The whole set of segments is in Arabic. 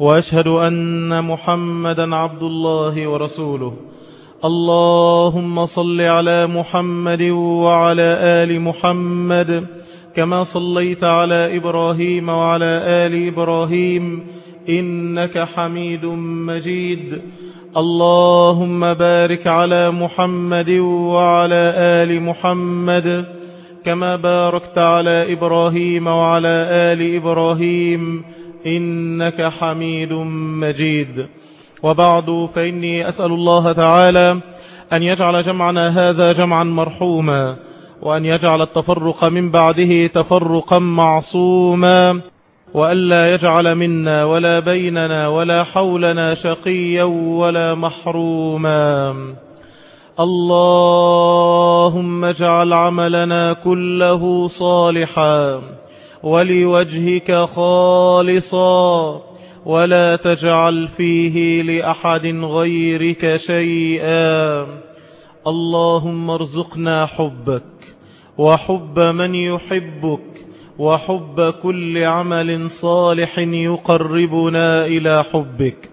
وأشهد أن محمدا عبد الله ورسوله. اللهم صل على محمد وعلى آل محمد كما صليت على إبراهيم وعلى آل إبراهيم إنك حميد مجيد. اللهم بارك على محمد وعلى آل محمد كما باركت على إبراهيم وعلى آل إبراهيم. إنك حميد مجيد. وبعد فإني أسأل الله تعالى أن يجعل جمعنا هذا جمعا مرحوما وأن يجعل التفرق من بعده تفرقا معصوما وألا يجعل منا ولا بيننا ولا حولنا شقيا ولا محروما. اللهم اجعل عملنا كله صالحا. ولوجهك خالصا ولا تجعل فيه لأحد غيرك شيئا. اللهم ارزقنا حبك وحب من يحبك وحب كل عمل صالح يقربنا إلى حبك.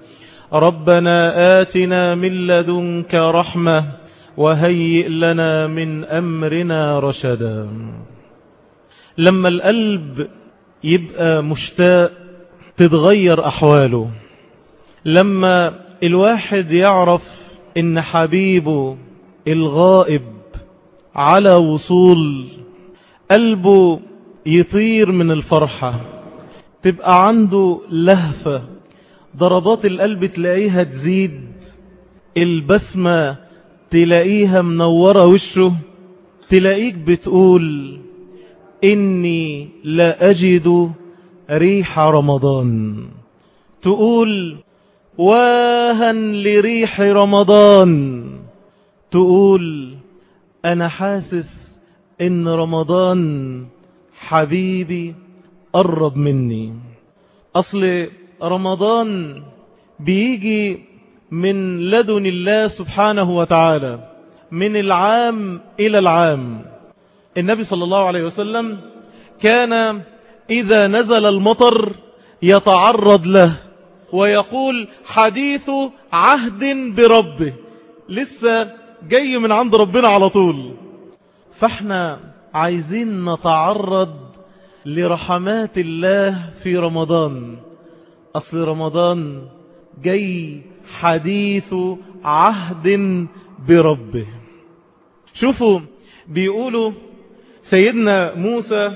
ربنا آتنا من لدنك رحمة وهيئ لنا من أمرنا رشدا. لما القلب يبقى مشتاق تتغير أحواله لما الواحد يعرف إن حبيبه الغائب على وصول قلبه يطير من الفرحة تبقى عنده لهفة ضربات القلب تلاقيها تزيد البسمة تلاقيها منورة وشه تلاقيك بتقول إني لا أجد ريح رمضان. تقول واها لريح رمضان. تقول أنا حاسس إن رمضان حبيبي قرب مني. أصل رمضان بيجي من لدن الله سبحانه وتعالى من العام إلى العام. النبي صلى الله عليه وسلم كان إذا نزل المطر يتعرض له ويقول حديث عهد بربه. لسه جاي من عند ربنا على طول. فاحنا عايزين نتعرض لرحمات الله في رمضان. أصل رمضان جاي حديث عهد بربه. شوفوا بيقولوا سيدنا موسى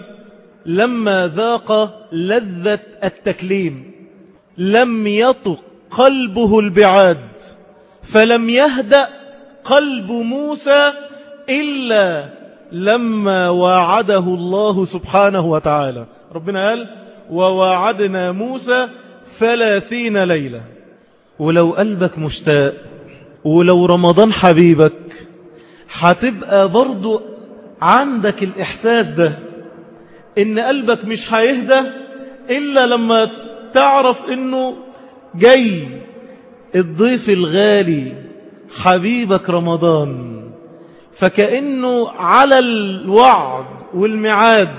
لما ذاق لذة التكليم لم يطق قلبه البعاد فلم يهدأ قلب موسى إلا لما واعده الله سبحانه وتعالى. ربنا قال وواعدنا موسى ثلاثين ليلة. ولو قلبك مشتاق ولو رمضان حبيبك هتبقى برضو عندك الإحساس ده. إن قلبك مش هيهدى إلا لما تعرف إنه جاي. الضيف الغالي حبيبك رمضان. فكأنه على الوعد والميعاد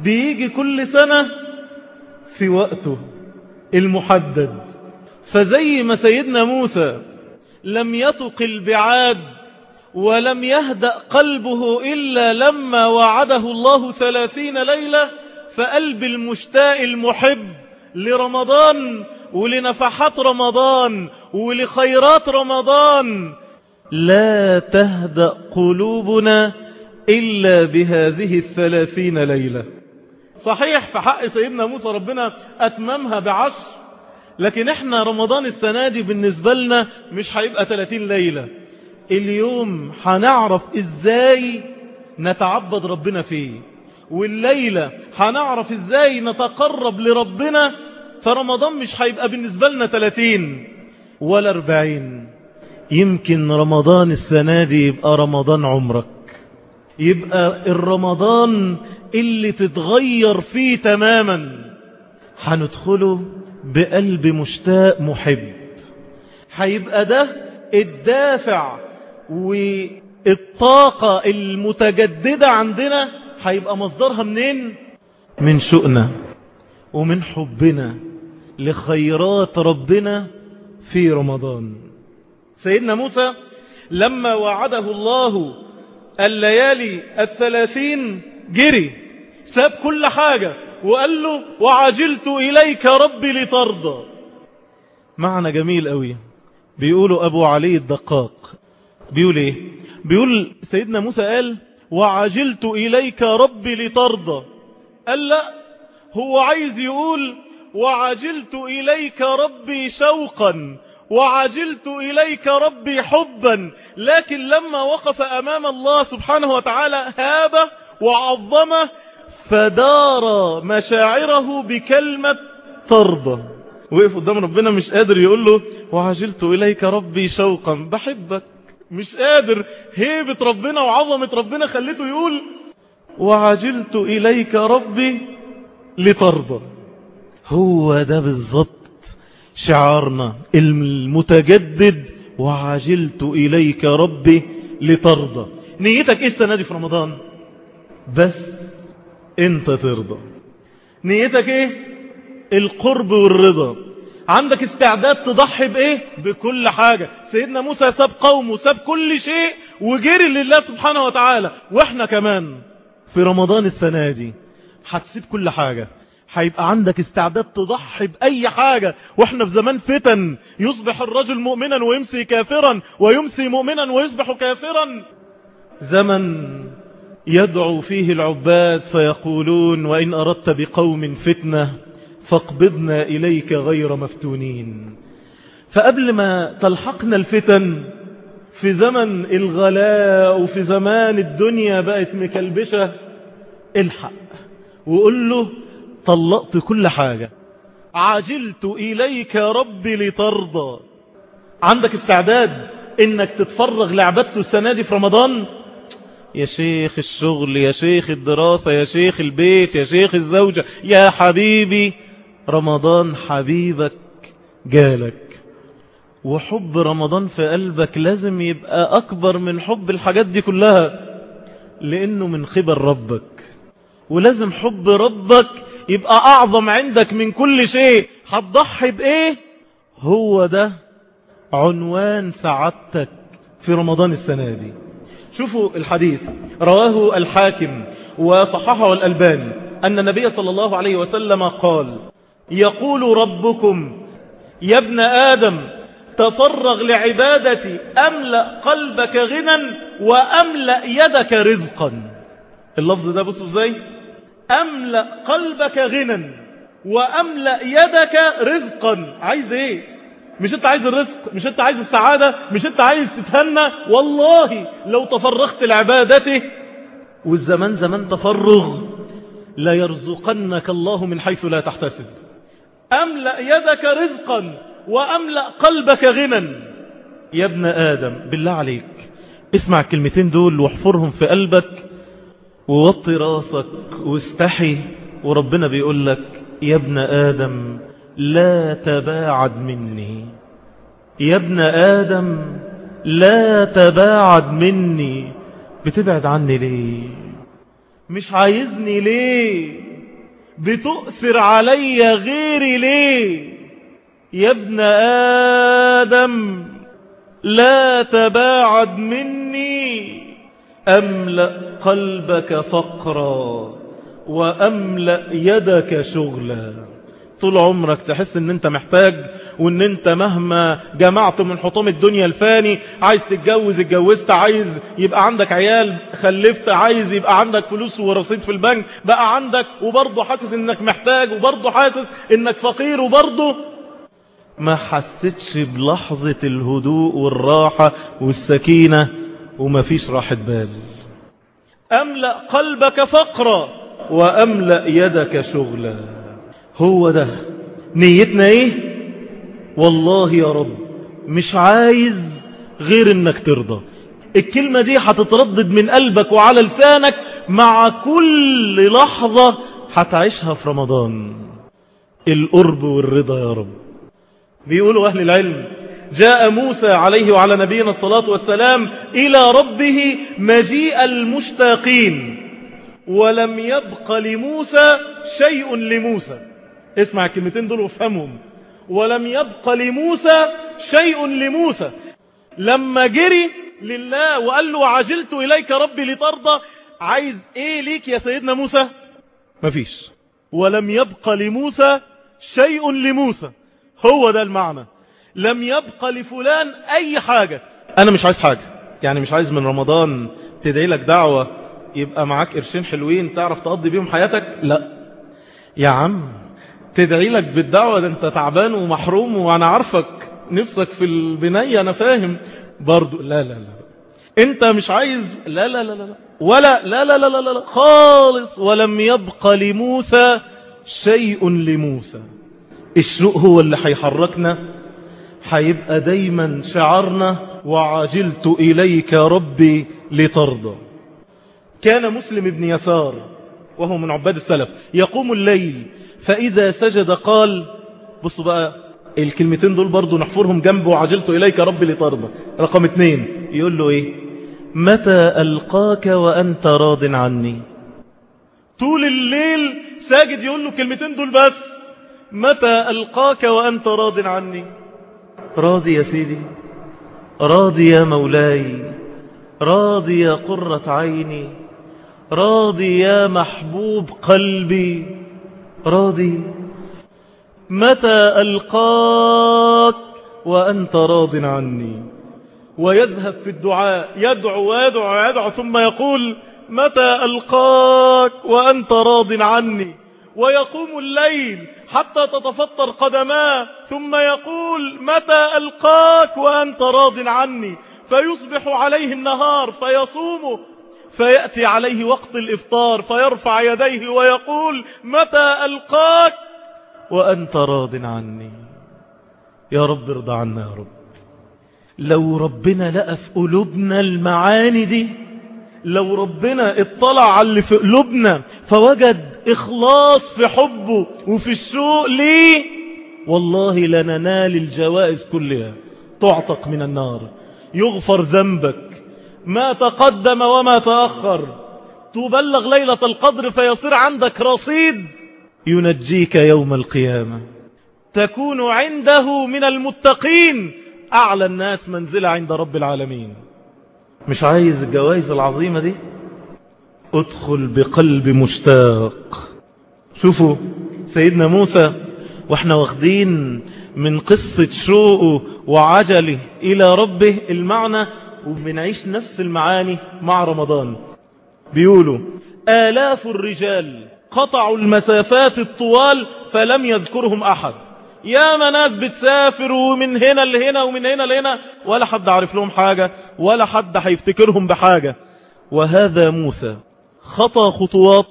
بيجي كل سنة في وقته المحدد. فزي ما سيدنا موسى لم يطق البعاد ولم يهدأ قلبه إلا لما وعده الله ثلاثين ليلة فقلب المشتاق المحب لرمضان ولنفحات رمضان ولخيرات رمضان. لا تهدأ قلوبنا إلا بهذه الثلاثين ليلة. صحيح في حق سيدنا موسى ربنا أتممها بعشر لكن إحنا رمضان السنة دي بالنسبة لنا مش هيبقى 30 ليلة. اليوم هنعرف إزاي نتعبد ربنا فيه. والليلة هنعرف إزاي نتقرب لربنا فرمضان مش هيبقى بالنسبة لنا 30 ولا أربعين. يمكن رمضان السنة دي يبقى رمضان عمرك. يبقى الرمضان اللي تتغير فيه تماما. هندخله بقلب مشتاق محب. هيبقى ده الدافع والطاقة المتجددة عندنا هيبقى مصدرها منين؟ من شؤنا ومن حبنا لخيرات ربنا في رمضان. سيدنا موسى لما وعده الله الليالي الثلاثين جري ساب كل حاجة وقال له وعجلت إليك ربي لترضى. معنى جميل قوي. بيقولوا أبو علي الدقاق. بيقول إيه؟ بيقول سيدنا موسى قال وعجلت إليك ربي لترضى. قال لا هو عايز يقول وعجلت إليك ربي شوقا وعجلت إليك ربي حبا. لكن لما وقف أمام الله سبحانه وتعالى هابه وعظمه فدار مشاعره بكلمة ترضى. وقف قدام ربنا مش قادر يقول له وعجلت إليك ربي شوقا بحبك. مش قادر هيبة ربنا وعظمة ربنا خليته يقول وعجلت إليك ربي لترضى. هو ده بالظبط شعارنا المتجدد وعجلت إليك ربي لترضى. نيتك إيه السنة دي في رمضان؟ بس أنت ترضى. نيتك إيه؟ القرب والرضا. عندك استعداد تضحي بإيه؟ بكل حاجة. سيدنا موسى ساب قومه ساب كل شيء وجري لله سبحانه وتعالى. وإحنا كمان في رمضان السنة دي هتسيب كل حاجة. هيبقى عندك استعداد تضحي بأي حاجة. وإحنا في زمان فتن يصبح الرجل مؤمنا ويمسي كافرا ويمسي مؤمنا ويصبح كافرا. زمن يدعو فيه العباد فيقولون وإن أردت بقوم فتنة فاقبضنا إليك غير مفتونين. فقبل ما تلحقنا الفتن في زمن الغلاء وفي زمان الدنيا بقت مكلبشة الحق. وقول له طلقت كل حاجة. عجلت إليك ربي لترضى. عندك استعداد إنك تتفرغ لعبادته السنة دي في رمضان؟ يا شيخ الشغل يا شيخ الدراسة يا شيخ البيت يا شيخ الزوجة يا حبيبي رمضان حبيبك جالك. وحب رمضان في قلبك لازم يبقى أكبر من حب الحاجات دي كلها لأنه من خبر ربك. ولازم حب ربك يبقى أعظم عندك من كل شيء. هتضحي بإيه؟ هو ده عنوان سعادتك في رمضان السنة دي. شوفوا الحديث رواه الحاكم وصححه الألباني أن النبي صلى الله عليه وسلم قال يقول ربكم يا ابن آدم تفرغ لعبادتي أملأ قلبك غنى وأملأ يدك رزقا. اللفظ ده بصوا إزاي؟ أملأ قلبك غنى وأملأ يدك رزقا. عايز إيه؟ مش أنت عايز الرزق مش أنت عايز السعادة مش أنت عايز تتهنى؟ والله لو تفرغت لعبادته والزمان زمان تفرغ لا يرزقنك الله من حيث لا تحتسب. أملأ يدك رزقا وأملأ قلبك غنى يا ابن آدم بالله عليك اسمع الكلمتين دول واحفرهم في قلبك ووطي راسك واستحي. وربنا بيقول لك يا ابن آدم لا تباعد مني. يا ابن آدم لا تباعد مني. بتبعد عني ليه؟ مش عايزني ليه؟ بتؤثر علي غيري ليه؟ يا ابن آدم لا تباعد مني. أملأ قلبك فقرا وأملأ يدك شغلا. طول عمرك تحس إن أنت محتاج وإن أنت مهما جمعت من حطام الدنيا الفاني عايز تتجوز اتجوزت عايز يبقى عندك عيال خلفت عايز يبقى عندك فلوس ورصيد في البنك بقى عندك وبرضه حاسس إنك محتاج وبرضه حاسس إنك فقير وبرضه ما حسيتش بلحظة الهدوء والراحة والسكينة وما فيش راحة بال. أملأ قلبك فقرا وأملأ يدك شغلا. هو ده. نيتنا إيه؟ والله يا رب مش عايز غير إنك ترضى. الكلمة دي هتتردد من قلبك وعلى لسانك مع كل لحظة هتعيشها في رمضان. القرب والرضا يا رب. بيقولوا أهل العلم جاء موسى عليه وعلى نبينا الصلاة والسلام إلى ربه مجيء المشتاقين ولم يبق لموسى شيء لموسى. اسمع الكلمتين دول وافهمهم. ولم يبق لموسى شيء لموسى. لما جري لله وقال له عجلت إليك ربي لترضى عايز إيه ليك يا سيدنا موسى؟ مفيش. ولم يبق لموسى شيء لموسى. هو ده المعنى. لم يبق لفلان أي حاجة. أنا مش عايز حاجة. يعني مش عايز من رمضان تدعي لك دعوة يبقى معاك قرشين حلوين تعرف تقضي بيهم حياتك؟ لا. يا عم. تدعي لك بالدعوة ده انت تعبان ومحروم وأنا عارفك نفسك في البنية أنا فاهم برضو لا لا لا انت مش عايز لا لا لا لا ولا لا لا لا لا, لا خالص ولم يبق لموسى شيء لموسى الشوق هو اللي هيحركنا هيبقى دايما شعرنا وعجلت إليك ربي لترضى كان مسلم ابن يسار وهو من عباد السلف يقوم الليل فإذا سجد قال بصوا بقى الكلمتين دول برضو نحفرهم جنبه وعجلت إليك ربي لترضى رقم اتنين يقول له إيه؟ متى ألقاك وأنت راض عني؟ طول الليل ساجد يقول له كلمتين دول بس. متى ألقاك وأنت راض عني؟ راضي يا سيدي. راضي يا مولاي. راضي يا قرة عيني. راضي يا محبوب قلبي. راضي. متى ألقاك وأنت راض عني؟ ويذهب في الدعاء يدعو ويدعو ويدعو ثم يقول متى ألقاك وأنت راض عني؟ ويقوم الليل حتى تتفطر قدماه ثم يقول متى ألقاك وأنت راض عني؟ فيصبح عليه النهار فيصومه فيأتي عليه وقت الإفطار فيرفع يديه ويقول متى ألقاك؟ وأنت راض عني. يا رب ارضى عنا يا رب. لو ربنا لقى في قلوبنا المعاني دي لو ربنا اطلع على اللي في قلوبنا فوجد إخلاص في حبه وفي الشوق ليه والله لننال الجوائز كلها تعتق من النار يغفر ذنبك ما تقدم وما تأخر. تبلغ ليلة القدر فيصير عندك رصيد ينجيك يوم القيامة. تكون عنده من المتقين. أعلى الناس منزلة عند رب العالمين. مش عايز الجوائز العظيمة دي؟ ادخل بقلب مشتاق. شوفوا سيدنا موسى وإحنا واخدين من قصة شوقه وعجله إلى ربه. المعنى وبنعيش نفس المعاني مع رمضان. بيقولوا آلاف الرجال قطعوا المسافات الطوال فلم يذكرهم أحد. يا ناس بتسافر ومن هنا لهنا ومن هنا لهنا ولا حد عارف لهم حاجة ولا حد هيفتكرهم بحاجة. وهذا موسى خطى خطوات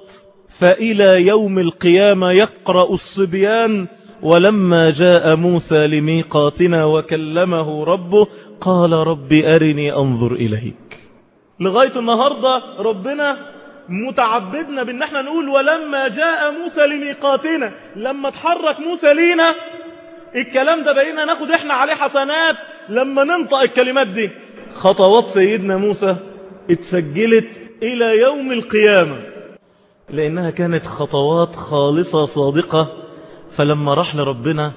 فإلى يوم القيامة يقرأ الصبيان ولما جاء موسى لميقاتنا وكلمه ربه قال رب أرني أنظر إليك. لغاية النهاردة ربنا متعبدنا بأن إحنا نقول ولما جاء موسى لميقاتنا لما تحرك موسى لينا الكلام ده بقينا ناخد إحنا عليه حسنات لما ننطق الكلمات دي. خطوات سيدنا موسى اتسجلت إلى يوم القيامة لأنها كانت خطوات خالصة صادقة فلما راح لربنا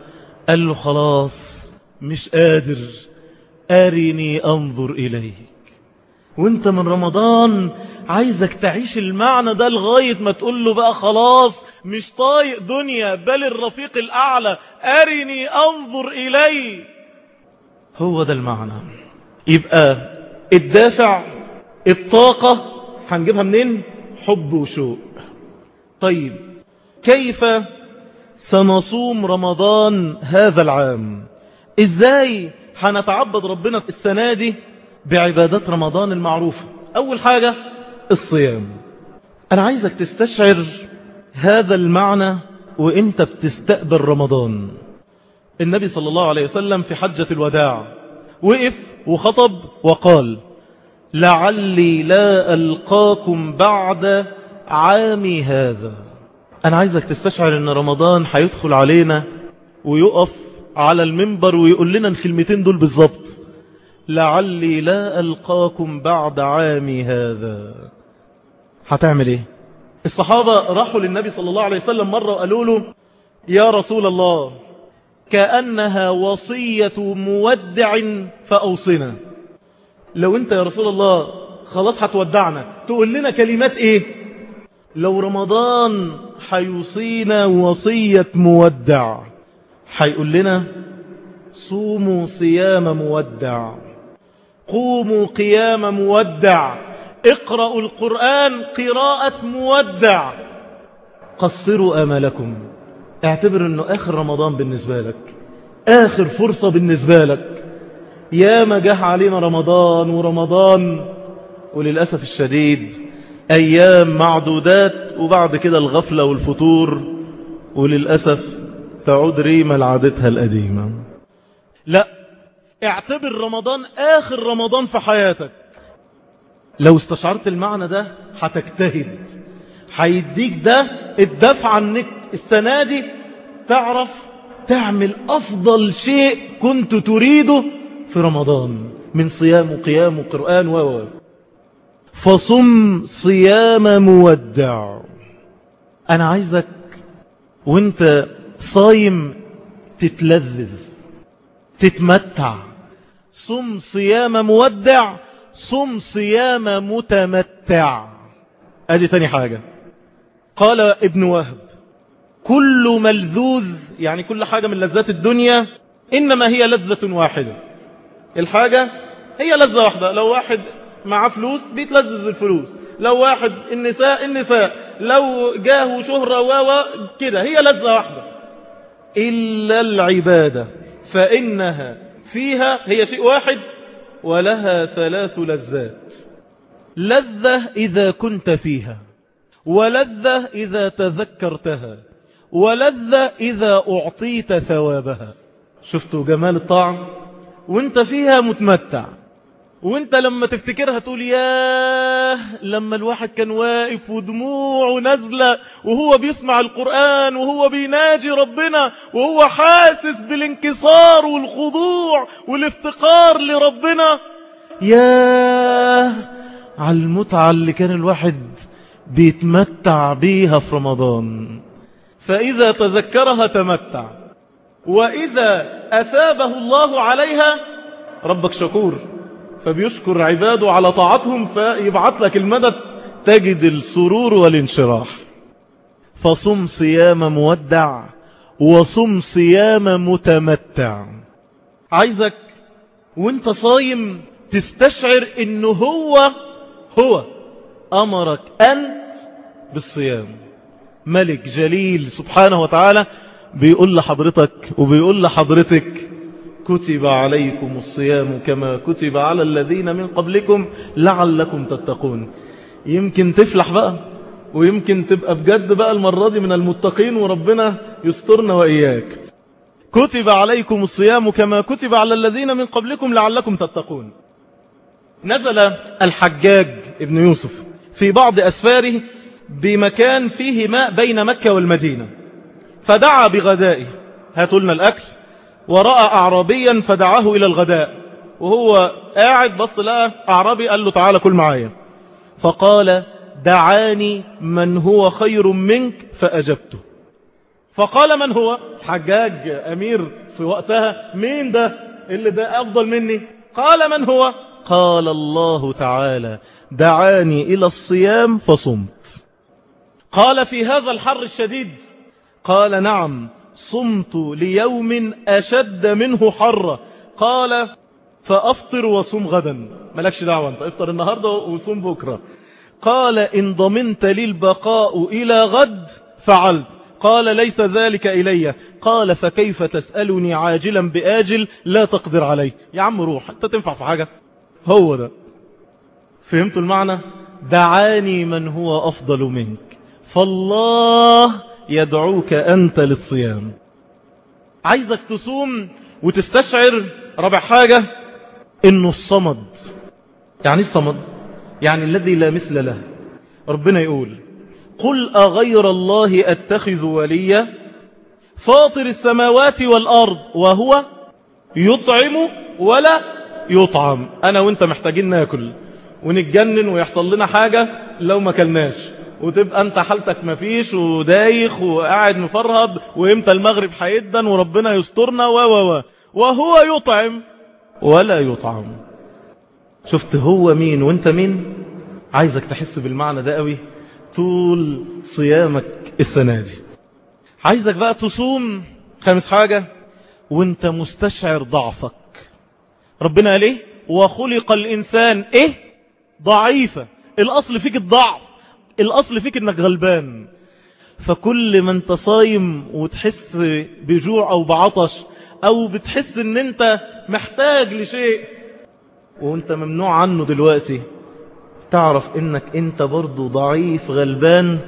قال له خلاص مش قادر. أرني أنظر إليك. وأنت من رمضان عايزك تعيش المعنى ده لغاية ما تقول له بقى خلاص مش طايق دنيا بل الرفيق الأعلى أرني أنظر إلي هو ده المعنى. يبقى الدافع الطاقة هنجيبها منين؟ حب وشوق. طيب كيف سنصوم رمضان هذا العام؟ إزاي هنتعبد ربنا السنة دي بعبادات رمضان المعروفة أول حاجة الصيام. أنا عايزك تستشعر هذا المعنى وإنت بتستقبل رمضان. النبي صلى الله عليه وسلم في حجة الوداع وقف وخطب وقال لعلي لا ألقاكم بعد عامي هذا. أنا عايزك تستشعر أن رمضان هيدخل علينا ويقف على المنبر ويقول لنا الكلمتين دول بالظبط. لعلي لا ألقاكم بعد عامي هذا. هتعمل إيه؟ الصحابة راحوا للنبي صلى الله عليه وسلم مرة وقالوا له يا رسول الله كأنها وصية مودع فأوصنا. لو أنت يا رسول الله خلاص هتودعنا. تقول لنا كلمات إيه؟ لو رمضان حيوصينا وصية مودع. حيقول لنا صوموا صيام مودع. قوموا قيام مودع. اقرأوا القرآن قراءة مودع. قصروا أملكم اعتبر إنه آخر رمضان بالنسبة لك. آخر فرصة بالنسبة لك. يا ما جه علينا رمضان ورمضان. وللأسف الشديد أيام معدودات وبعد كده الغفلة والفتور وللأسف تعود ريما لعادتها القديمة. لا اعتبر رمضان آخر رمضان في حياتك. لو استشعرت المعنى ده هتجتهد. هيديك ده الدفع انك السنة دي تعرف تعمل أفضل شيء كنت تريده في رمضان من صيام وقيام وقرآن و. فصم صيام مودع. أنا عايزك وأنت صايم تتلذذ تتمتع. صم صيام مودع صم صيام متمتع. أدي تاني حاجة. قال ابن وهب كل ملذوذ يعني كل حاجة من لذات الدنيا إنما هي لذة واحدة. الحاجة هي لذة واحدة. لو واحد معاه فلوس بيتلذذ بالفلوس. لو واحد النساء النساء لو جاه شهرة و كده هي لذة واحدة. إلا العبادة فإنها فيها هي شيء واحد ولها ثلاث لذات. لذة إذا كنت فيها ولذة إذا تذكرتها ولذة إذا أعطيت ثوابها. شفتوا جمال الطعم؟ وانت فيها متمتع. وانت لما تفتكرها تقول ياه لما الواحد كان واقف ودموعه نازلة وهو بيسمع القرآن وهو بيناجي ربنا وهو حاسس بالانكسار والخضوع والافتقار لربنا. ياه على المتعة اللي كان الواحد بيتمتع بيها في رمضان. فإذا تذكرها تمتع. وإذا أثابه الله عليها ربك شكور. فبيشكر عباده على طاعتهم فيبعث لك المدد تجد السرور والانشراح. فصم صيام مودع وصم صيام متمتع. عايزك وانت صايم تستشعر انه هو هو أمرك انت بالصيام. ملك جليل سبحانه وتعالى بيقول لحضرتك وبيقول لحضرتك كتب عليكم الصيام كما كتب على الذين من قبلكم لعلكم تتقون. يمكن تفلح بقى ويمكن تبقى بجد بقى المرة دي من المتقين وربنا يسترنا وإياك. كتب عليكم الصيام كما كتب على الذين من قبلكم لعلكم تتقون. نزل الحجاج ابن يوسف في بعض أسفاره بمكان فيه ماء بين مكة والمدينة فدعا بغدائه. هاتوا لنا الأكل. ورأى أعرابيا فدعاه إلى الغداء. وهو قاعد بص لقى أعرابي قال له تعالى كل معايا. فقال دعاني من هو خير منك فأجبته. فقال من هو؟ حجاج أمير في وقتها. مين ده؟ اللي ده أفضل مني. قال من هو؟ قال الله تعالى دعاني إلى الصيام فصمت. قال في هذا الحر الشديد. قال نعم صمت ليوم أشد منه حرة. قال فأفطر وصوم غدا. ملكش دعوة أنت افطر النهاردة وصوم بكرة. قال إن ضمنت لي البقاء إلى غد فعلت. قال ليس ذلك إلي. قال فكيف تسألني عاجلا بآجل لا تقدر عليه يا عم روح أنت تنفع في حاجة؟ هو ده. فهمتوا المعنى؟ دعاني من هو أفضل منك. فالله يدعوك أنت للصيام. عايزك تصوم وتستشعر رابع حاجة إنه الصمد. يعني الصمد؟ يعني الذي لا مثل له. ربنا يقول قل أغير الله أتخذ وليا فاطر السماوات والأرض وهو يطعم ولا يطعم. أنا وأنت محتاجين ناكل ونتجنن ويحصل لنا حاجة لو ما كلناش وتبقى انت حالتك مفيش ودايخ وقاعد مفرهد وامتى المغرب هيدن وربنا يسترنا و و و. وهو يطعم ولا يطعم. شفت هو مين وانت مين؟ عايزك تحس بالمعنى ده قوي. طول صيامك السنة دي. عايزك بقى تصوم. خامس حاجة وانت مستشعر ضعفك. ربنا قال إيه؟ وخلق الإنسان إيه؟ ضعيفة. الأصل فيك الضعف. الأصل فيك إنك غلبان. فكل ما انت صايم وتحس بجوع أو بعطش أو بتحس إن أنت محتاج لشيء وأنت ممنوع عنه دلوقتي تعرف إنك أنت برضو ضعيف غلبان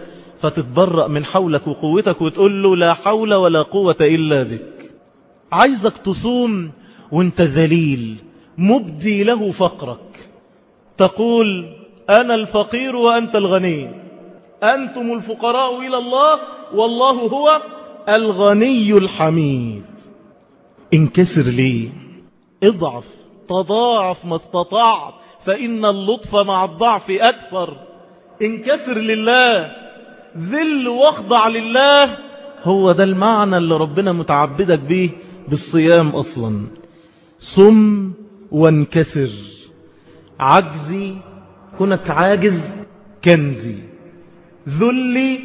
فتتبرأ من حولك وقوتك وتقول له لا حول ولا قوة إلا بك. عايزك تصوم وأنت ذليل مبدي له فقرك. تقول أنا الفقير وأنت الغني. أنتم الفقراء إلى الله والله هو الغني الحميد. انكسر ليه اضعف تضاعف ما استطعت فإن اللطف مع الضعف أكثر. انكسر لله. ذل واخضع لله. هو ده المعنى اللي ربنا متعبدك به بالصيام أصلا. صم وانكسر. عجزي كونك عاجز كنزي. ذلي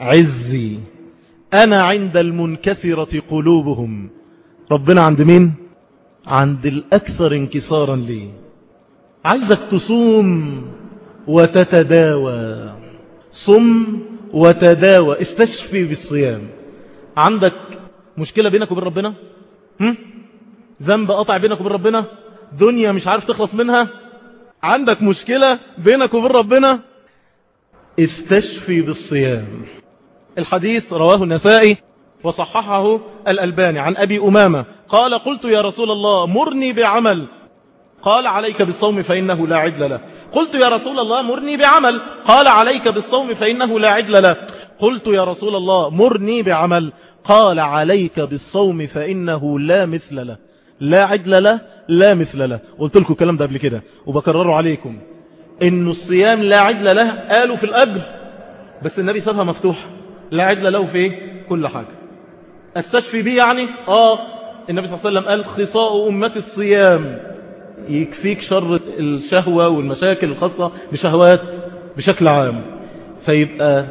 عزي. أنا عند المنكسرة قلوبهم. ربنا عند مين؟ عند الأكثر انكسارا لي. عايزك تصوم وتتداوى. صم وتداوى. استشفي بالصيام. عندك مشكلة بينك وبين ربنا؟ ذنب قطع بينك وبين ربنا؟ دنيا مش عارف تخلص منها؟ عندك مشكلة بينك وبين ربنا؟ استشفي بالصيام. الحديث رواه النسائي وصححه الألباني عن أبي أمامة. قال قلت يا رسول الله مرني بعمل. قال عليك بالصوم فإنه لا عدل له. قلت يا رسول الله مرني بعمل. قال عليك بالصوم فإنه لا عدل له. قلت يا رسول الله مرني بعمل. قال عليك بالصوم فإنه لا مثل له. لا عدل له لا مثل له. قلت لكم الكلام ده قبل كده. وبكرره عليكم. إن الصيام لا عدل له قالوا في الأجر. بس النبي سابها مفتوحة لا عدل له في إيه؟ كل حاجة. استشفي بيه يعني؟ آه. النبي صلى الله عليه وسلم قال خصاء أمة الصيام. يكفيك شر الشهوة والمشاكل الخاصة بشهوات بشكل عام. فيبقى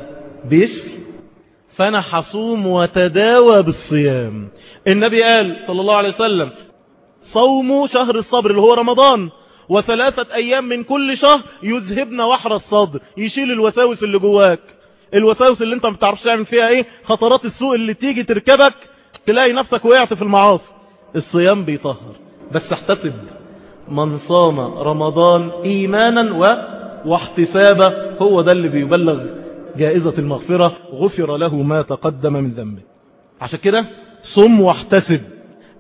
بيشفي. فأنا حصوم وتداوى بالصيام. النبي قال صلى الله عليه وسلم صوموا شهر الصبر اللي هو رمضان. وثلاثة أيام من كل شهر يذهبنا وحر الصدر يشيل الوساوس اللي جواك. الوساوس اللي انت ما بتعرفش تعمل فيها إيه خطرات السوء اللي تيجي تركبك تلاقي نفسك وقعت في المعاصي. الصيام بيطهر. بس احتسب. من صام رمضان إيمانا و... واحتسابا هو ده اللي بيبلغ جائزة المغفرة. غفر له ما تقدم من ذنبه. عشان كده صم واحتسب.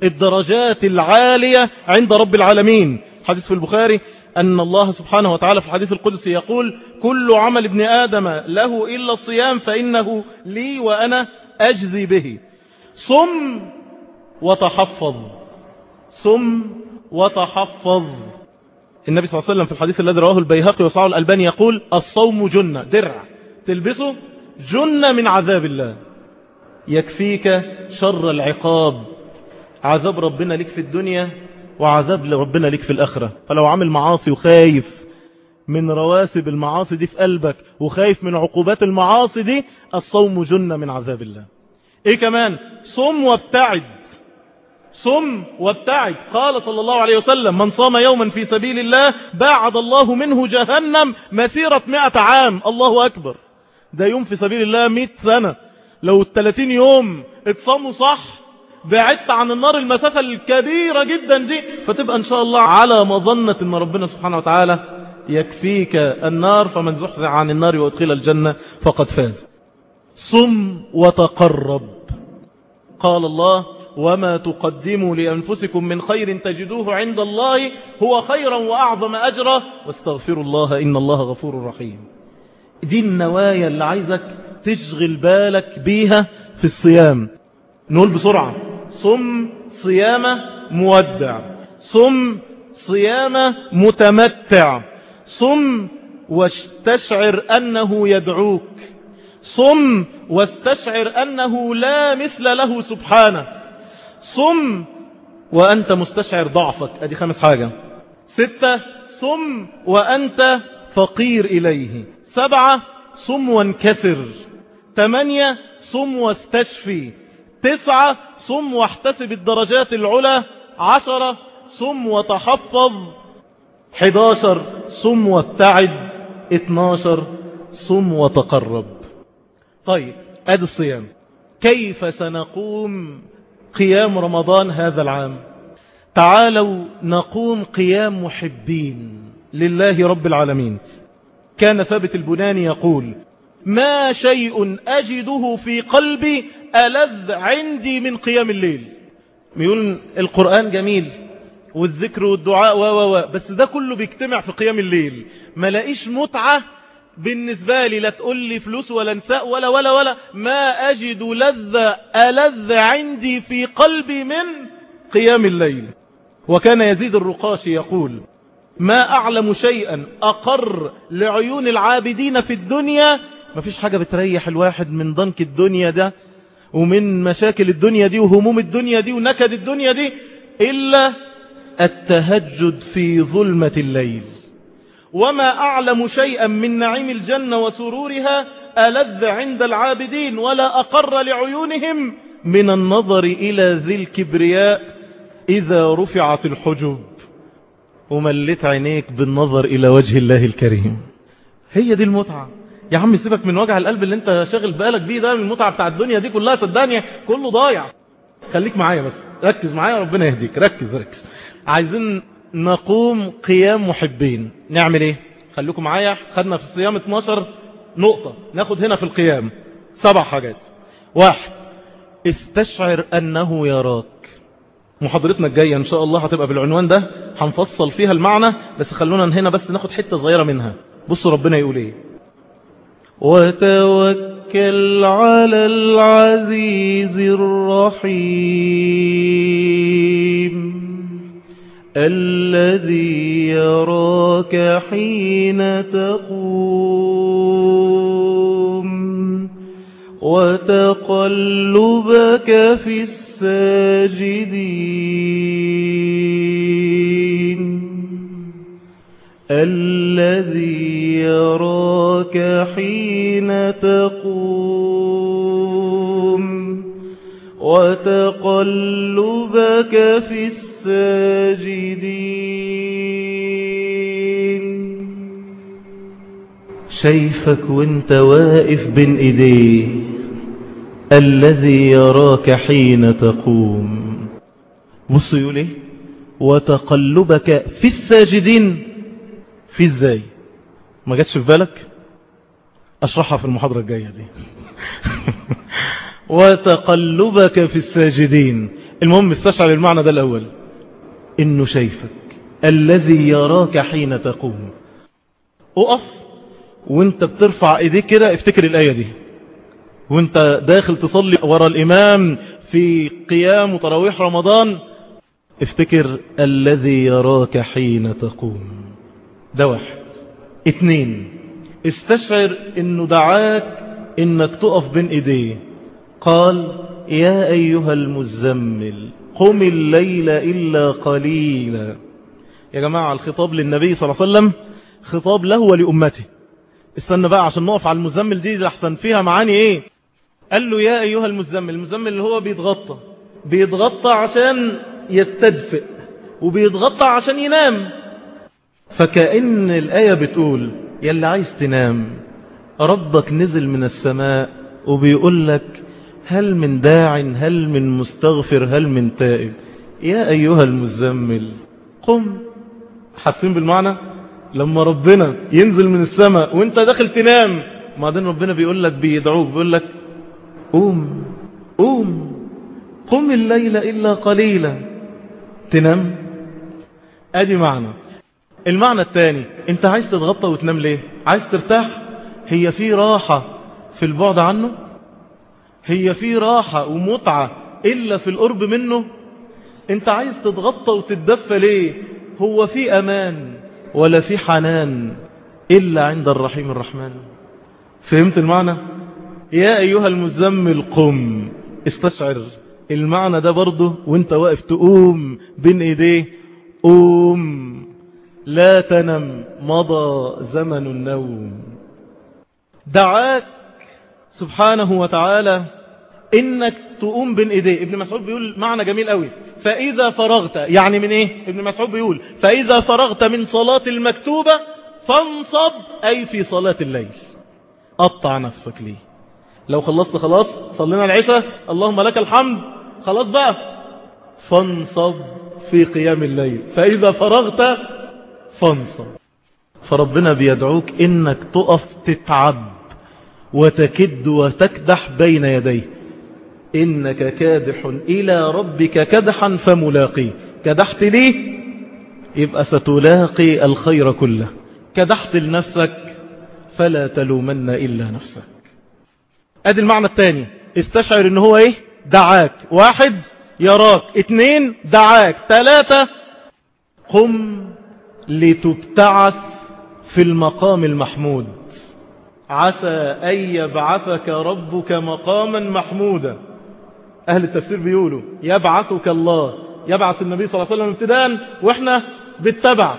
الدرجات العالية عند رب العالمين. حديث في البخاري أن الله سبحانه وتعالى في الحديث القدسي يقول كل عمل ابن آدم له إلا الصيام فإنه لي وأنا أجزي به. صم وتحفظ. صم وتحفظ. النبي صلى الله عليه وسلم في الحديث الذي رواه البيهقي وصعه الألباني يقول الصوم جنة درع. تلبسه جنة من عذاب الله. يكفيك شر العقاب. عذاب ربنا لك في الدنيا وعذاب ربنا لك في الآخرة. فلو عامل معاصي وخايف من رواسب المعاصي دي في قلبك وخايف من عقوبات المعاصي دي الصوم جنة من عذاب الله. إيه كمان؟ صم وابتعد. صم وابتعد. قال صلى الله عليه وسلم من صام يوما في سبيل الله باعد الله منه جهنم مسيرة مئة عام. الله أكبر. ده يوم في سبيل الله مئة سنة. لو الثلاثين يوم اتصاموا صح بعدت عن النار المسافة الكبيرة جدا دي فتبقى إن شاء الله على مظنة إن ربنا سبحانه وتعالى يكفيك النار فمن زحزح عن النار وأدخل الجنة فقد فاز. صم وتقرب. قال الله وما تقدموا لأنفسكم من خير تجدوه عند الله هو خيرا وأعظم أجرا واستغفروا الله إن الله غفور رحيم. دي النوايا اللي عايزك تشغل بالك بيها في الصيام. نقول بسرعة صم صيامة مودع. صم صيامة متمتع. صم واستشعر أنه يدعوك. صم واستشعر أنه لا مثل له سبحانه. صم وأنت مستشعر ضعفك. أدي خمس حاجة. ستة صم وأنت فقير إليه. سبعة صم وانكسر. ثمانية صم واستشفي. تسعة صم واحتسب الدرجات العلى عشرة صم وتحفظ. حداشر صم وابتعد. اتناشر صم وتقرب. طيب أدي الصيام. كيف سنقوم قيام رمضان هذا العام؟ تعالوا نقوم قيام محبين لله رب العالمين. كان ثابت البناني يقول ما شيء أجده في قلبي ألذ عندي من قيام الليل. يقول القرآن جميل والذكر والدعاء و و و بس ده كله بيجتمع في قيام الليل. ما لاقيش متعة بالنسبة لي لا تقول لي فلوس ولا نساء ولا ولا ولا. ما أجد لذة ألذ عندي في قلبي من قيام الليل. وكان يزيد الرقاشي يقول ما أعلم شيئا أقر لعيون العابدين في الدنيا. ما فيش حاجة بتريح الواحد من ضنك الدنيا ده. ومن مشاكل الدنيا دي وهموم الدنيا دي ونكد الدنيا دي إلا التهجد في ظلمة الليل. وما أعلم شيئا من نعيم الجنة وسرورها ألذ عند العابدين ولا أقر لعيونهم من النظر إلى ذي الكبرياء إذا رفعت الحجب وملت عينيك بالنظر إلى وجه الله الكريم. هي دي المتعة. يا عم سيبك من وجع القلب اللي انت شاغل بالك بيه ده من المتعة بتاع الدنيا دي كلها صدقني كله ضايع. خليك معايا بس ركز معايا ربنا يهديك. ركز ركز. عايزين نقوم قيام محبين. نعمل إيه؟ خليكم معايا. خدنا في الصيام 12 نقطة. ناخد هنا في القيام. سبع حاجات. واحد استشعر أنه يراك. محاضرتنا الجاية إن شاء الله هتبقى بالعنوان ده. هنفصل فيها المعنى بس خلونا هنا بس ناخد حتة صغيرة منها. بصوا ربنا يقول إيه. وتوكل على العزيز الرحيم الذي يراك حين تقوم وتقلبك في الساجدين. الذي يراك حين تقوم وتقلبك في الساجدين. شايفك وانت واقف بين إيديه. الذي يراك حين تقوم. بص يقول إيه؟ وتقلبك في الساجدين. في إزاي؟ ما جاتش في بالك؟ أشرحها في المحاضرة الجاية دي. وتقلبك في الساجدين. المهم استشعر المعنى ده الأول. إنه شايفك. الذي يراك حين تقوم. أقف وانت بترفع إيديك كده افتكر الآية دي. وانت داخل تصلي ورا الإمام في قيام وتراويح رمضان افتكر الذي يراك حين تقوم. ده واحد اتنين استشعر انه دعاك إنك تقف بين إيديه. قال يا أيها المزمل قم الليل إلا قليلا. يا جماعة الخطاب للنبي صلى الله عليه وسلم خطاب له ولأمته. استنى بقى عشان نقف على المزمل دي لحسن فيها معاني إيه؟ قال له يا أيها المزمل المزمل اللي هو بيتغطى. بيتغطى عشان يستدفئ وبيتغطى عشان ينام. فكأن الآية بتقول يلي عايز تنام ربك نزل من السماء وبيقول لك هل من داع هل من مستغفر هل من تائب؟ يا أيها المزمل قم. حاسين بالمعنى؟ لما ربنا ينزل من السماء وانت داخل تنام بعدين ربنا بيقول لك بيدعوك بيقول لك قوم قوم. قم الليل إلا قليلا. تنام؟ أدي معنى. المعنى الثاني انت عايز تتغطى وتنام ليه؟ عايز ترتاح؟ هي في راحة في البعد عنه؟ هي في راحة ومتعة إلا في القرب منه؟ انت عايز تتغطى وتتدفى ليه؟ هو في أمان ولا في حنان إلا عند الرحيم الرحمن. فهمت المعنى؟ يا أيها المزمل قم. استشعر المعنى ده برضه وانت واقف تقوم بين إيديه. قوم. لا تنم مضى زمن النوم. دعاك سبحانه وتعالى إنك تقوم بين إيديه. ابن مسعود بيقول معنى جميل قوي. فإذا فرغت يعني من إيه؟ ابن مسعود بيقول فإذا فرغت من صلاة المكتوبة فانصب أي في صلاة الليل. قطع نفسك ليه. لو خلصت خلاص صلينا العشاء اللهم لك الحمد. خلاص بقى. فانصب في قيام الليل. فإذا فرغت فانصب فربنا بيدعوك إنك تقف تتعب وتكد وتكدح بين يديه. إنك كادح إلى ربك كدحا فملاقيه. كدحت ليه؟ يبقى ستلاقي الخير كله. كدحت لنفسك فلا تلومن إلا نفسك. أدي المعنى الثاني. استشعر إن هو إيه؟ دعاك. واحد يراك. اتنين دعاك. تلاتة قم لتبتعث في المقام المحمود. عسى أن يبعثك ربك مقاما محمودا. أهل التفسير بيقولوا يبعثك الله. يبعث النبي صلى الله عليه وسلم ابتداء وإحنا بالتبع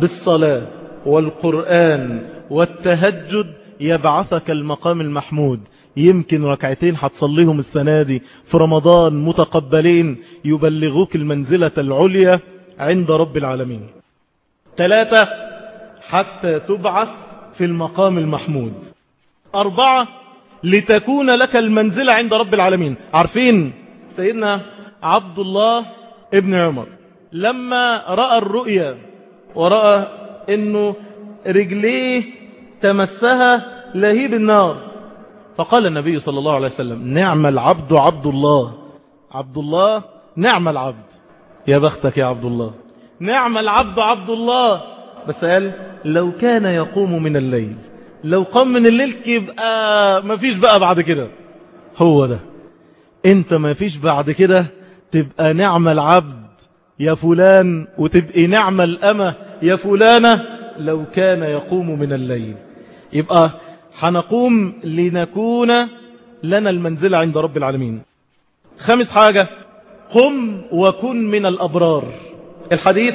بالصلاة والقرآن والتهجد. يبعثك المقام المحمود. يمكن ركعتين هتصليهم السنة دي في رمضان متقبلين يبلغوك المنزلة العليا عند رب العالمين. ثلاثة حتى تبعث في المقام المحمود. أربعة لتكون لك المنزلة عند رب العالمين. عارفين سيدنا عبد الله ابن عمر لما رأى الرؤيا ورأى إنه رجليه تمسها لهيب النار فقال النبي صلى الله عليه وسلم نعم العبد عبد الله. عبد الله نعم العبد. يا بختك يا عبد الله. نعم العبد عبد الله. بس قال لو كان يقوم من الليل لو قام من الليل يبقى ما فيش بقى بعد كده. هو ده. انت ما فيش بعد كده تبقى نعم العبد يا فلان وتبقى نعم الأمة يا فلانة. لو كان يقوم من الليل. يبقى حنقوم لنكون لنا المنزلة عند رب العالمين. خامس حاجة قم وكن من الأبرار. الحديث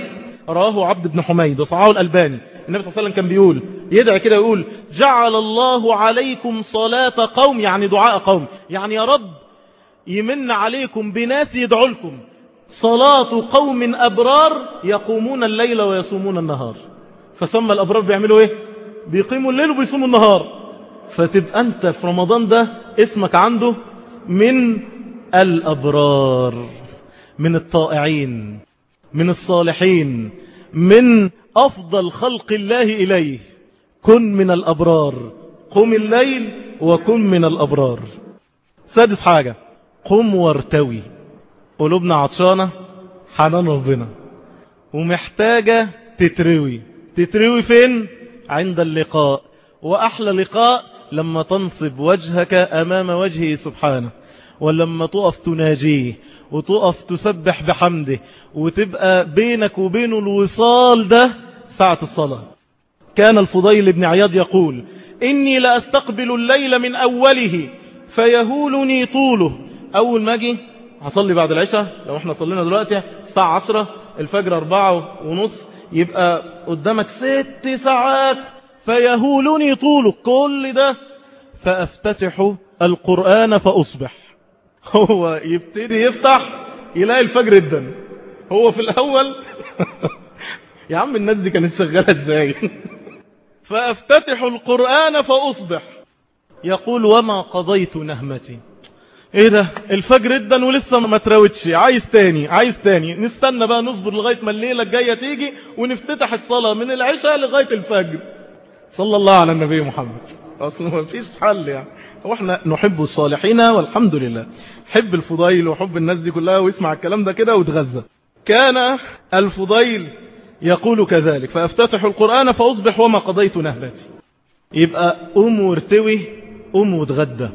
راه عبد بن حميد وصعاه الألباني. النبي صلى الله عليه وسلم كان بيقول يدعي كده يقول جعل الله عليكم صلاة قوم يعني دعاء قوم. يعني يا رب يمن عليكم بناس يدعو لكم صلاة قوم أبرار يقومون الليل ويصومون النهار. فسمى الأبرار بيعملوا إيه؟ بيقيموا الليل وبيصوموا النهار. فتبقى أنت في رمضان ده اسمك عنده من الأبرار من الطائعين. من الصالحين من أفضل خلق الله إليه. كن من الأبرار. قم الليل وكن من الأبرار. سادس حاجة. قم وارتوي. قلوبنا عطشانة حنان ربنا. ومحتاجة تتروي. تتروي فين؟ عند اللقاء. وأحلى لقاء لما تنصب وجهك أمام وجهه سبحانه. ولما تقف تناجيه. وتقف تسبح بحمده وتبقى بينك وبينه الوصال ده ساعة الصلاة. كان الفضيل بن عياض يقول إني لأستقبل الليل من أوله فيهولني طوله. أول ما أجي هصلي بعد العشاء لو إحنا صلينا دلوقتي الساعة عشرة الفجر أربعة ونص يبقى قدامك ست ساعات فيهولني طوله. كل ده فأفتتح القرآن فأصبح. هو يبتدي يفتح يلاقي الفجر الدن هو في الأول يا عم الناس دي كانت شغالة إزاي؟ فأفتتح القرآن فأصبح. يقول وما قضيت نهمتي. إيه ده؟ الفجر الدن ولسه ما تراوتش عايز تاني عايز تاني. نستنى بقى نصبر لغاية ما الليلة الجاية تيجي ونفتتح الصلاة من العشاء لغاية الفجر. صلى الله على النبي محمد. أصلا ما فيش حل يعني. وإحنا نحب الصالحين والحمد لله. حب الفضيل وحب الناس دي كلها ويسمع الكلام ده كده وتغذى كان الفضيل يقول كذلك فأفتتح القرآن فأصبح وما قضيت نهبتي يبقى أم وارتوي أم وتغدى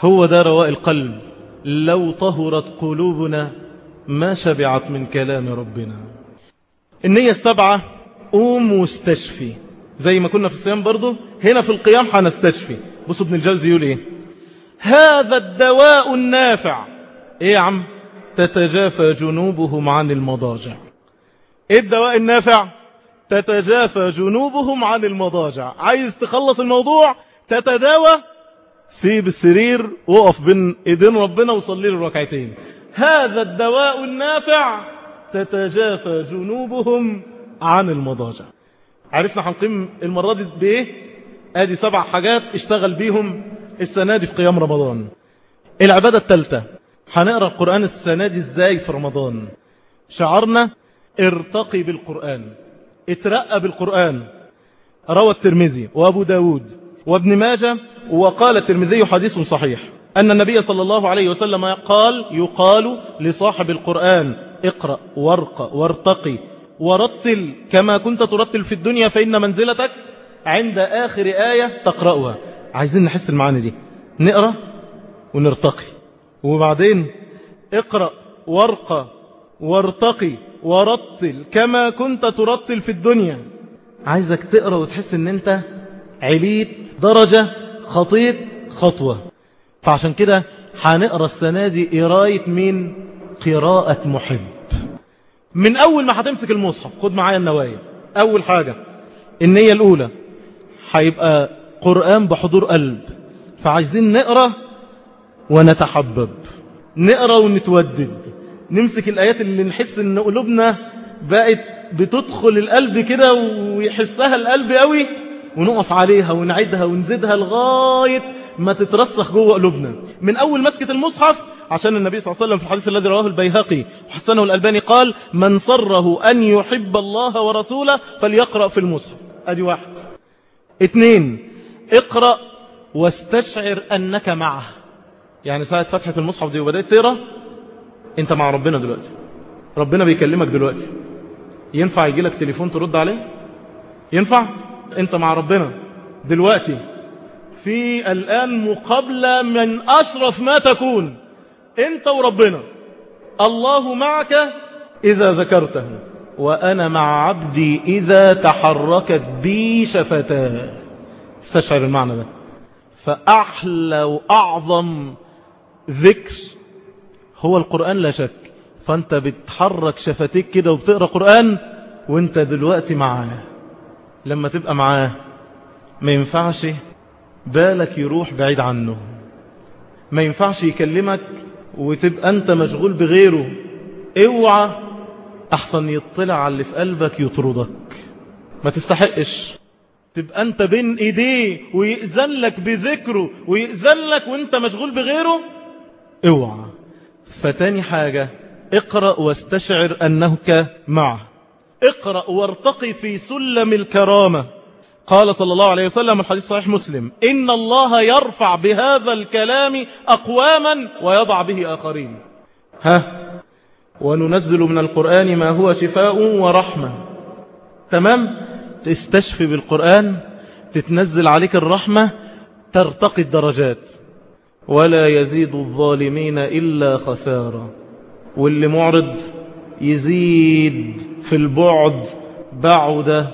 هو ده رواء القلب. لو طهرت قلوبنا ما شبعت من كلام ربنا. النية السبعة قوم واستشفي. زي ما كنا في الصيام برضو هنا في القيام هنستشفي. بص ابن الجوزي يقول إيه؟ هذا الدواء النافع. إيه يا عم؟ تتجافى جنوبهم عن المضاجع. إيه الدواء النافع؟ تتجافى جنوبهم عن المضاجع. عايز تخلص الموضوع؟ تتداوى؟ سيب السرير وقف بين إيدين ربنا وصلي له ركعتين هذا الدواء النافع. تتجافى جنوبهم عن المضاجع. عرفنا هنقيم المرة دي بإيه؟ ادي سبع حاجات اشتغل بيهم السنة دي في قيام رمضان. العبادة الثالثة هنقرأ القرآن السنة دي إزاي في رمضان؟ شعرنا ارتقي بالقرآن اترقى بالقرآن. روى الترمذي وابو داود وابن ماجه وقال الترمذي حديث صحيح أن النبي صلى الله عليه وسلم قال يقال لصاحب القرآن اقرأ وارق وارتقي ورتل كما كنت ترتل في الدنيا فإن منزلتك عند آخر آية تقرأها. عايزين نحس المعاني دي. نقرأ ونرتقي. وبعدين اقرأ وارق وارتقي ورتل كما كنت ترتل في الدنيا. عايزك تقرأ وتحس إن أنت عليت درجة خطيت خطوة. فعشان كده هنقرأ السنة دي قراية مين؟ قراءة محب. من أول ما هتمسك المصحف خد معايا النوايا. أول حاجة النية الأولى. هيبقى قرآن بحضور قلب. فعايزين نقرأ ونتحبب. نقرأ ونتودد. نمسك الآيات اللي نحس إن قلوبنا بقت بتدخل القلب كده ويحسها القلب قوي ونقف عليها ونعيدها ونزيدها لغاية ما تترسخ جوه قلوبنا. من أول مسكة المصحف عشان النبي صلى الله عليه وسلم في الحديث الذي رواه البيهقي وحسنه الألباني قال من صره أن يحب الله ورسوله فليقرأ في المصحف. أدي واحد. اثنين اقرأ واستشعر أنك معه. يعني ساعة فتحة المصحف دي وبدأت تقرأ أنت مع ربنا دلوقتي. ربنا بيكلمك دلوقتي. ينفع يجي لك تليفون ترد عليه؟ ينفع؟ أنت مع ربنا دلوقتي. في الآن مقابلة من أشرف ما تكون. أنت وربنا. الله معك إذا ذكرته. وأنا مع عبدي إذا تحركت بي شفتاه. استشعر المعنى ده. فأحلى وأعظم ذكر هو القرآن لا شك. فأنت بتحرك شفتيك كده وبتقرأ قرآن وأنت دلوقتي معاه. لما تبقى معاه ما ينفعش بالك يروح بعيد عنه. ما ينفعش يكلمك وتبقى أنت مشغول بغيره. اوعى أحسن يطلع على اللي في قلبك يطردك. ما تستحقش. تبقى أنت بين إيديه ويأذن لك بذكره ويأذن لك وأنت مشغول بغيره؟ اوعى. فتاني حاجة اقرأ واستشعر أنك معه. اقرأ وارتقي في سلم الكرامة. قال صلى الله عليه وسلم الحديث صحيح مسلم إن الله يرفع بهذا الكلام أقواما ويضع به آخرين. ها؟ وننزل من القرآن ما هو شفاء ورحمة. تمام؟ تستشفي بالقرآن تتنزل عليك الرحمة ترتقي الدرجات. ولا يزيد الظالمين إلا خسارة. واللي معرض يزيد في البعد بعد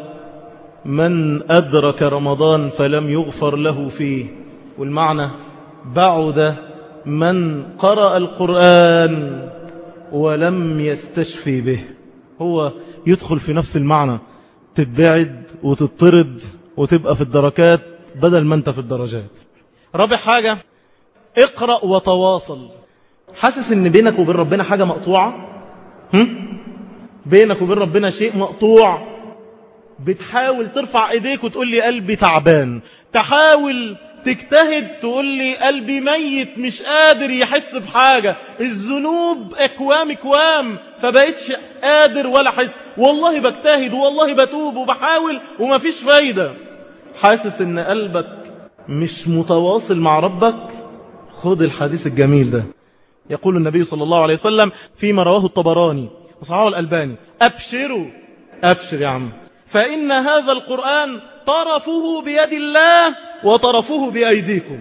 من أدرك رمضان فلم يغفر له فيه. والمعنى بعد من قرأ القرآن ولم يستشفي به. هو يدخل في نفس المعنى. تتبعد وتطرد وتبقى في الدركات بدل ما انت في الدرجات. رابع حاجة اقرأ وتواصل. حاسس إن بينك وبين ربنا حاجة مقطوعة؟ هم؟ بينك وبين ربنا شيء مقطوع؟ بتحاول ترفع إيديك وتقول لي قلبي تعبان. تحاول تجتهد تقول لي قلبي ميت مش قادر يحس بحاجة. الذنوب اكوام اكوام فبقيتش قادر ولا حس. والله بجتهد والله بتوب وبحاول ومفيش فايدة. حاسس إن قلبك مش متواصل مع ربك؟ خد الحديث الجميل ده. يقول النبي صلى الله عليه وسلم فيما رواه الطبراني وصححه الألباني. أبشروا. أبشر يا عم. فإن هذا القرآن طرفه بيد الله وطرفه بأيديكم.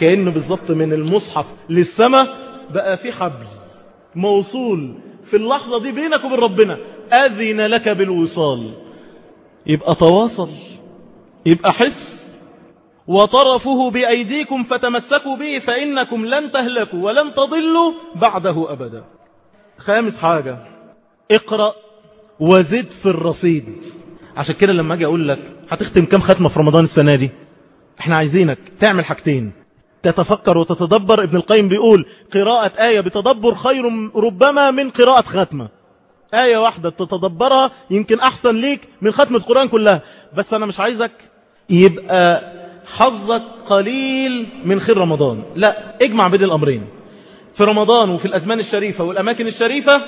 كأنه بالضبط من المصحف للسماء بقى في حبل موصول في اللحظة دي بينك وبين ربنا. أذن لك بالوصال. يبقى تواصل يبقى حس. وطرفه بأيديكم فتمسكوا به فإنكم لن تهلكوا ولن تضلوا بعده أبدا. خامس حاجة اقرأ وزد في الرصيد. عشان كده لما أجي أقول لك هتختم كام ختمة في رمضان السنة دي؟ إحنا عايزينك تعمل حاجتين. تتفكر وتتدبر. ابن القيم بيقول قراءة آية بتدبر خير ربما من قراءة ختمة. آية واحدة تتدبرها يمكن أحسن ليك من ختمة القرآن كلها. بس أنا مش عايزك يبقى حظك قليل من خير رمضان. لا اجمع بين الأمرين. في رمضان وفي الأزمان الشريفة والأماكن الشريفة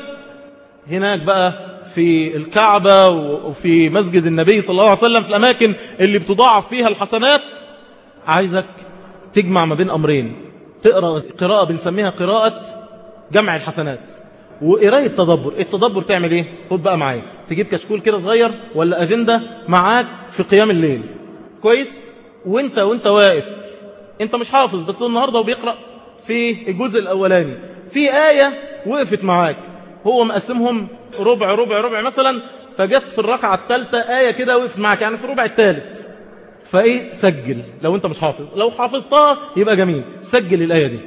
هناك بقى في الكعبة وفي مسجد النبي صلى الله عليه وسلم في الأماكن اللي بتضاعف فيها الحسنات. عايزك تجمع ما بين أمرين. تقرأ قراءة بنسميها قراءة جمع الحسنات. وقراية تدبر التدبر تعمل إيه؟ خد بقى معايا. تجيب كشكول كده صغير ولا أجندة معاك في قيام الليل. كويس؟ وانت وأنت واقف. أنت مش حافظ بس النهاردة وبيقرأ في الجزء الأولاني. في آية وقفت معاك. هو مقسمهم ربع ربع ربع مثلا فجت في الركعة الثالثة آية كده وقفت معاك يعني في الربع الثالث. فإيه؟ سجل. لو أنت مش حافظ. لو حافظتها يبقى جميل. سجل الآية دي.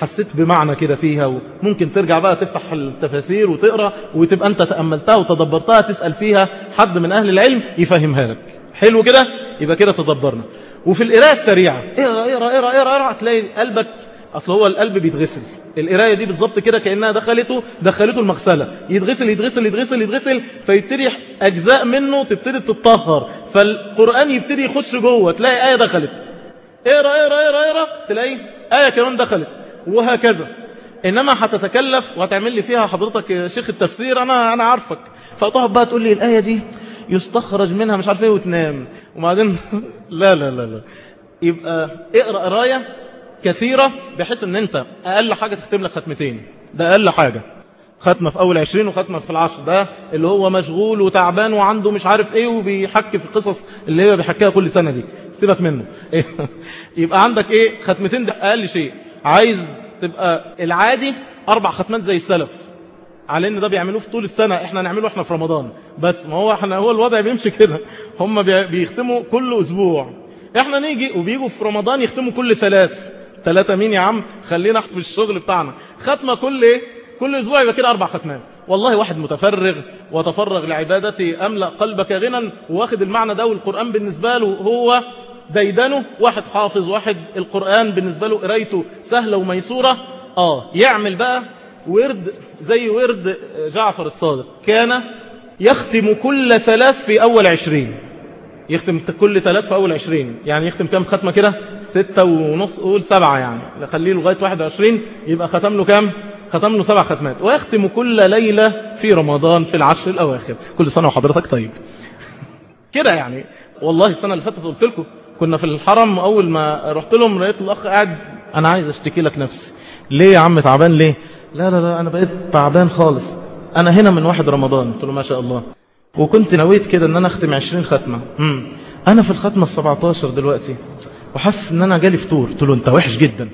حسيت بمعنى كده فيها وممكن ترجع بقى تفتح التفاسير وتقرأ وتبقى أنت تأملتها وتدبرتها تسأل فيها حد من أهل العلم يفهمها لك. حلو كده؟ يبقى كده تدبرنا. وفي القراءة السريعة. اقرأ اقرأ اقرأ اقرأ, اقرأ تلاقي قلبك أصل هو القلب بيتغسل. القراية دي بالظبط كده كأنها دخلته دخلته المغسلة. يتغسل يتغسل يتغسل يتغسل فيبتدي أجزاء منه تبتدي تتطهر. فالقرآن يبتدي يخش جوه تلاقي آية دخلت. اقرأ اقرأ اقرأ اقرأ تلاقي آية كمان دخلت. وهكذا. إنما هتتكلف وهتعمل لي فيها حضرتك شيخ التفسير أنا أنا عارفك. فتقعد بقى تقول لي الآية دي يستخرج منها مش عارف إيه وتنام. وبعدين لا لا لا لا. يبقى اقرأ قراية كثيرة بحيث إن أنت أقل حاجة تختم لك ختمتين. ده أقل حاجة. ختمة في أول عشرين وختمة في العشر. ده اللي هو مشغول وتعبان وعنده مش عارف إيه وبيحكي في القصص اللي هي بيحكيها كل سنة دي. سيبك منه. يبقى عندك إيه؟ ختمتين ده أقل شيء. عايز تبقى العادي أربع ختمات زي السلف. على إن ده بيعملوه في طول السنة. إحنا نعمله إحنا في رمضان. بس ما هو إحنا هو الوضع بيمشي كده. هم بيختموا كل أسبوع. إحنا نيجي وبيجوا في رمضان يختموا كل ثلاث. ثلاثة مين يا عم؟ خلينا في الشغل بتاعنا. ختمة كل إيه؟ كل أسبوع يبقى كده أربع ختمات. والله واحد متفرغ وتفرغ لعبادتي أملأ قلبك غنى واخد المعنى ده والقرآن بالنسبة له هو ديدنه واحد حافظ واحد القرآن بالنسبة له قرايته سهلة وميسورة. آه يعمل بقى ورد زي ورد جعفر الصادق. كان يختم كل ثلاث في أول عشرين. يختم كل ثلاث في أول عشرين. يعني يختم كام ختمة كده؟ ستة ونص قول سبعة يعني. خليه لغاية واحد وعشرين يبقى ختم له كام؟ ختم له سبع ختمات. ويختم كل ليلة في رمضان في العشر الأواخر. كل سنة وحضرتك طيب. كده يعني. والله السنة اللي فاتت قلت لكم كنا في الحرم أول ما رحت لهم لقيت الأخ قاعد أنا عايز أشتكي لك نفسي. ليه يا عم تعبان؟ ليه؟ لا لا لا أنا بقيت تعبان خالص. أنا هنا من واحد رمضان. قلت له ما شاء الله. وكنت نويت كده إن أنا أختم 20 ختمة. مم. أنا في الختمة ال17 دلوقتي. وحاسس إن أنا جالي فطور. قلت له أنت وحش جدا.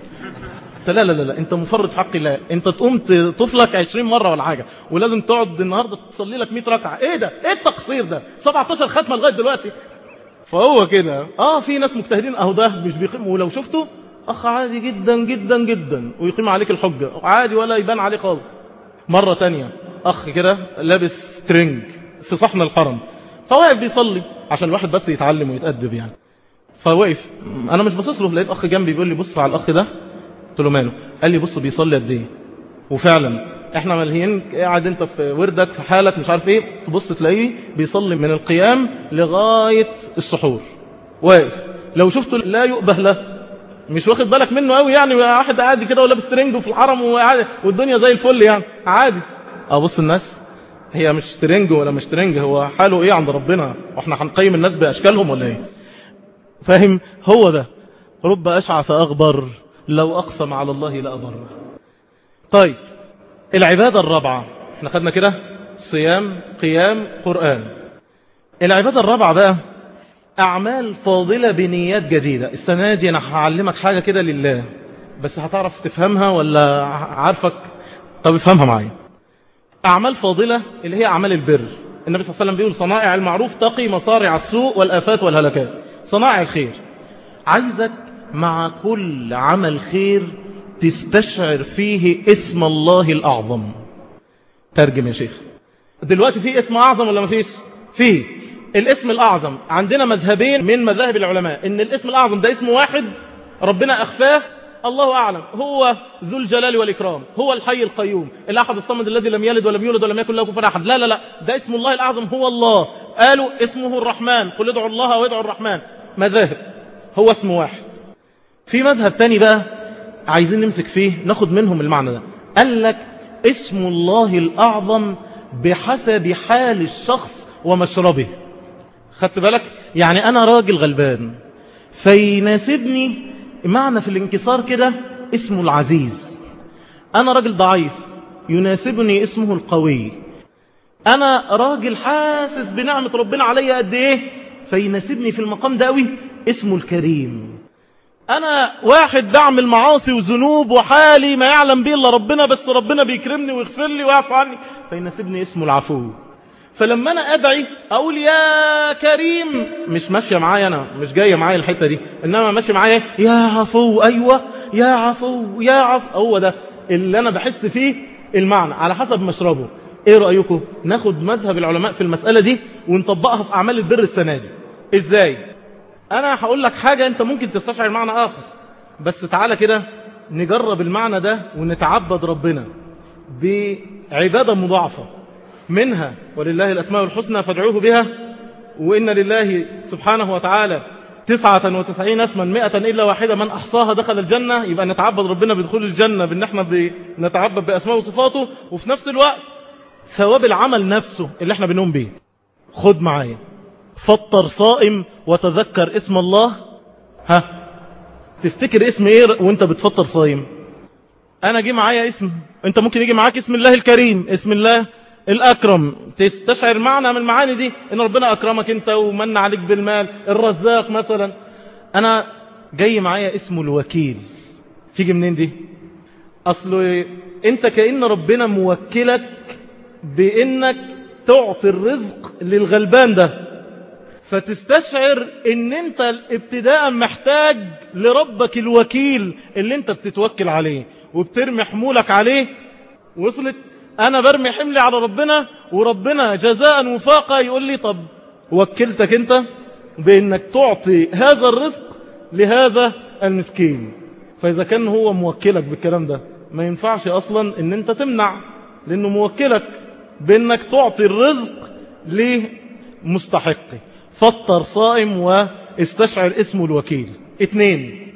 قلت لا لا لا. أنت مفرط حق الله أنت تقوم تطفلك 20 مرة ولا حاجة ولازم تقعد النهاردة تصلي لك 100 ركعة. إيه ده؟ إيه التقصير ده؟ 17 ختمة لغاية دلوقتي. فهو كده. آه في ناس مجتهدين. أهو ده مش بيقيم ولو شفته أخ عادي جدا جدا جدا. ويقيم عليك الحجة. عادي ولا يبان عليه خالص. مرة تانية أخ كده لابس ترنج في صحن الحرم. فواقف بيصلي عشان الواحد بس يتعلم ويتأدب يعني. فوقف. أنا مش باصص له لقيت أخ جنبي بيقول لي بص على الأخ ده. قلت له ماله؟ قال لي بص بيصلي قد إيه؟ وفعلا إحنا ملهيين قاعد أنت في وردك في حالك مش عارف إيه. تبص تلاقيه بيصلي من القيام لغاية السحور. واقف. لو شفته لا يؤبه له. مش واخد بالك منه قوي يعني واحد عادي كده ولابس ترنج في الحرم والدنيا زي الفل يعني. عادي. أبص الناس. هي مش ترنج ولا مش ترنج هو حاله إيه عند ربنا؟ وإحنا هنقيم الناس بأشكالهم ولا إيه؟ فاهم هو ده. رب أشعث أغبر لو أقسم على الله لأبره طيب العبادة الرابعة. إحنا خدنا كده؟ صيام قيام قرآن. العبادة الرابعة بقى أعمال فاضلة بنيات جديدة. السنة دي أنا هعلمك حاجة كده لله. بس هتعرف تفهمها ولا عارفك؟ طب افهمها معايا. أعمال فاضلة اللي هي أعمال البر. النبي صلى الله عليه وسلم بيقول صنائع المعروف تقي مصارع السوء والآفات والهلكات. صنائع الخير. عايزك مع كل عمل خير تستشعر فيه اسم الله الأعظم. ترجم يا شيخ. دلوقتي في اسم أعظم ولا ما فيش؟ فيه الاسم الأعظم. عندنا مذهبين من مذاهب العلماء. إن الاسم الأعظم ده اسم واحد ربنا أخفاه الله أعلم. هو ذو الجلال والإكرام. هو الحي القيوم. الأحد الصمد الذي لم يلد ولم يولد ولم يكن له كفر أحد. لا لا لا. ده اسم الله الأعظم. هو الله. قالوا اسمه الرحمن قل ادعوا الله وادعوا الرحمن. مذاهب. هو اسم واحد. في مذهب تاني بقى عايزين نمسك فيه ناخد منهم المعنى ده. قال لك اسم الله الأعظم بحسب حال الشخص ومشربه. خدت بالك؟ يعني أنا راجل غلبان فيناسبني معنى في الانكسار كده اسمه العزيز. أنا راجل ضعيف يناسبني اسمه القوي. أنا راجل حاسس بنعمة ربنا عليا قد إيه؟ فيناسبني في المقام ده قوي اسمه الكريم. أنا واحد بعمل معاصي وذنوب وحالي ما يعلم به إلا ربنا بس ربنا بيكرمني ويغفر لي ويعفو عني فيناسبني اسمه العفو. فلما أنا أدعي أقول يا كريم مش ماشية معايا أنا مش جاية معايا الحتة دي إنما ماشية معايا يا عفو أيوة يا عفو يا عفو. هو ده اللي أنا بحس فيه المعنى على حسب مشربه. إيه رأيكم؟ ناخد مذهب العلماء في المسألة دي ونطبقها في أعمال البر السنة دي. إزاي؟ أنا هقول لك حاجة أنت ممكن تستشعر معنى آخر. بس تعالى كده نجرب المعنى ده ونتعبد ربنا بعبادة مضاعفة. منها ولله الأسماء الحسنى فادعوه بها وإن لله سبحانه وتعالى تسعة وتسعين اسما مئة إلا واحدة. من أحصاها دخل الجنة يبقى نتعبد ربنا بدخول الجنة بأن إحنا نتعبد بأسماء وصفاته. وفي نفس الوقت ثواب العمل نفسه اللي إحنا بنقوم بيه. خد معايا. فطر صائم وتذكر اسم الله. ها؟ تفتكر اسم إيه وانت بتفطر صائم؟ أنا جي معايا اسم. انت ممكن يجي معاك اسم الله الكريم اسم الله الأكرم. تستشعر معنى من المعاني دي إن ربنا أكرمك أنت ومن عليك بالمال. الرزاق مثلا. أنا جاي معايا اسمه الوكيل. تيجي منين دي؟ أصل أنت كأن ربنا موكلك بأنك تعطي الرزق للغلبان ده. فتستشعر إن أنت ابتداء محتاج لربك الوكيل اللي أنت بتتوكل عليه وبترمي حمولك عليه. وصلت؟ أنا برمي حملي على ربنا وربنا جزاء وفاقا يقول لي طب وكلتك أنت بإنك تعطي هذا الرزق لهذا المسكين. فإذا كان هو موكلك بالكلام ده ما ينفعش أصلا إن أنت تمنع لأنه موكلك بأنك تعطي الرزق لمستحقه. فطر صائم واستشعر اسمه الوكيل. اتنين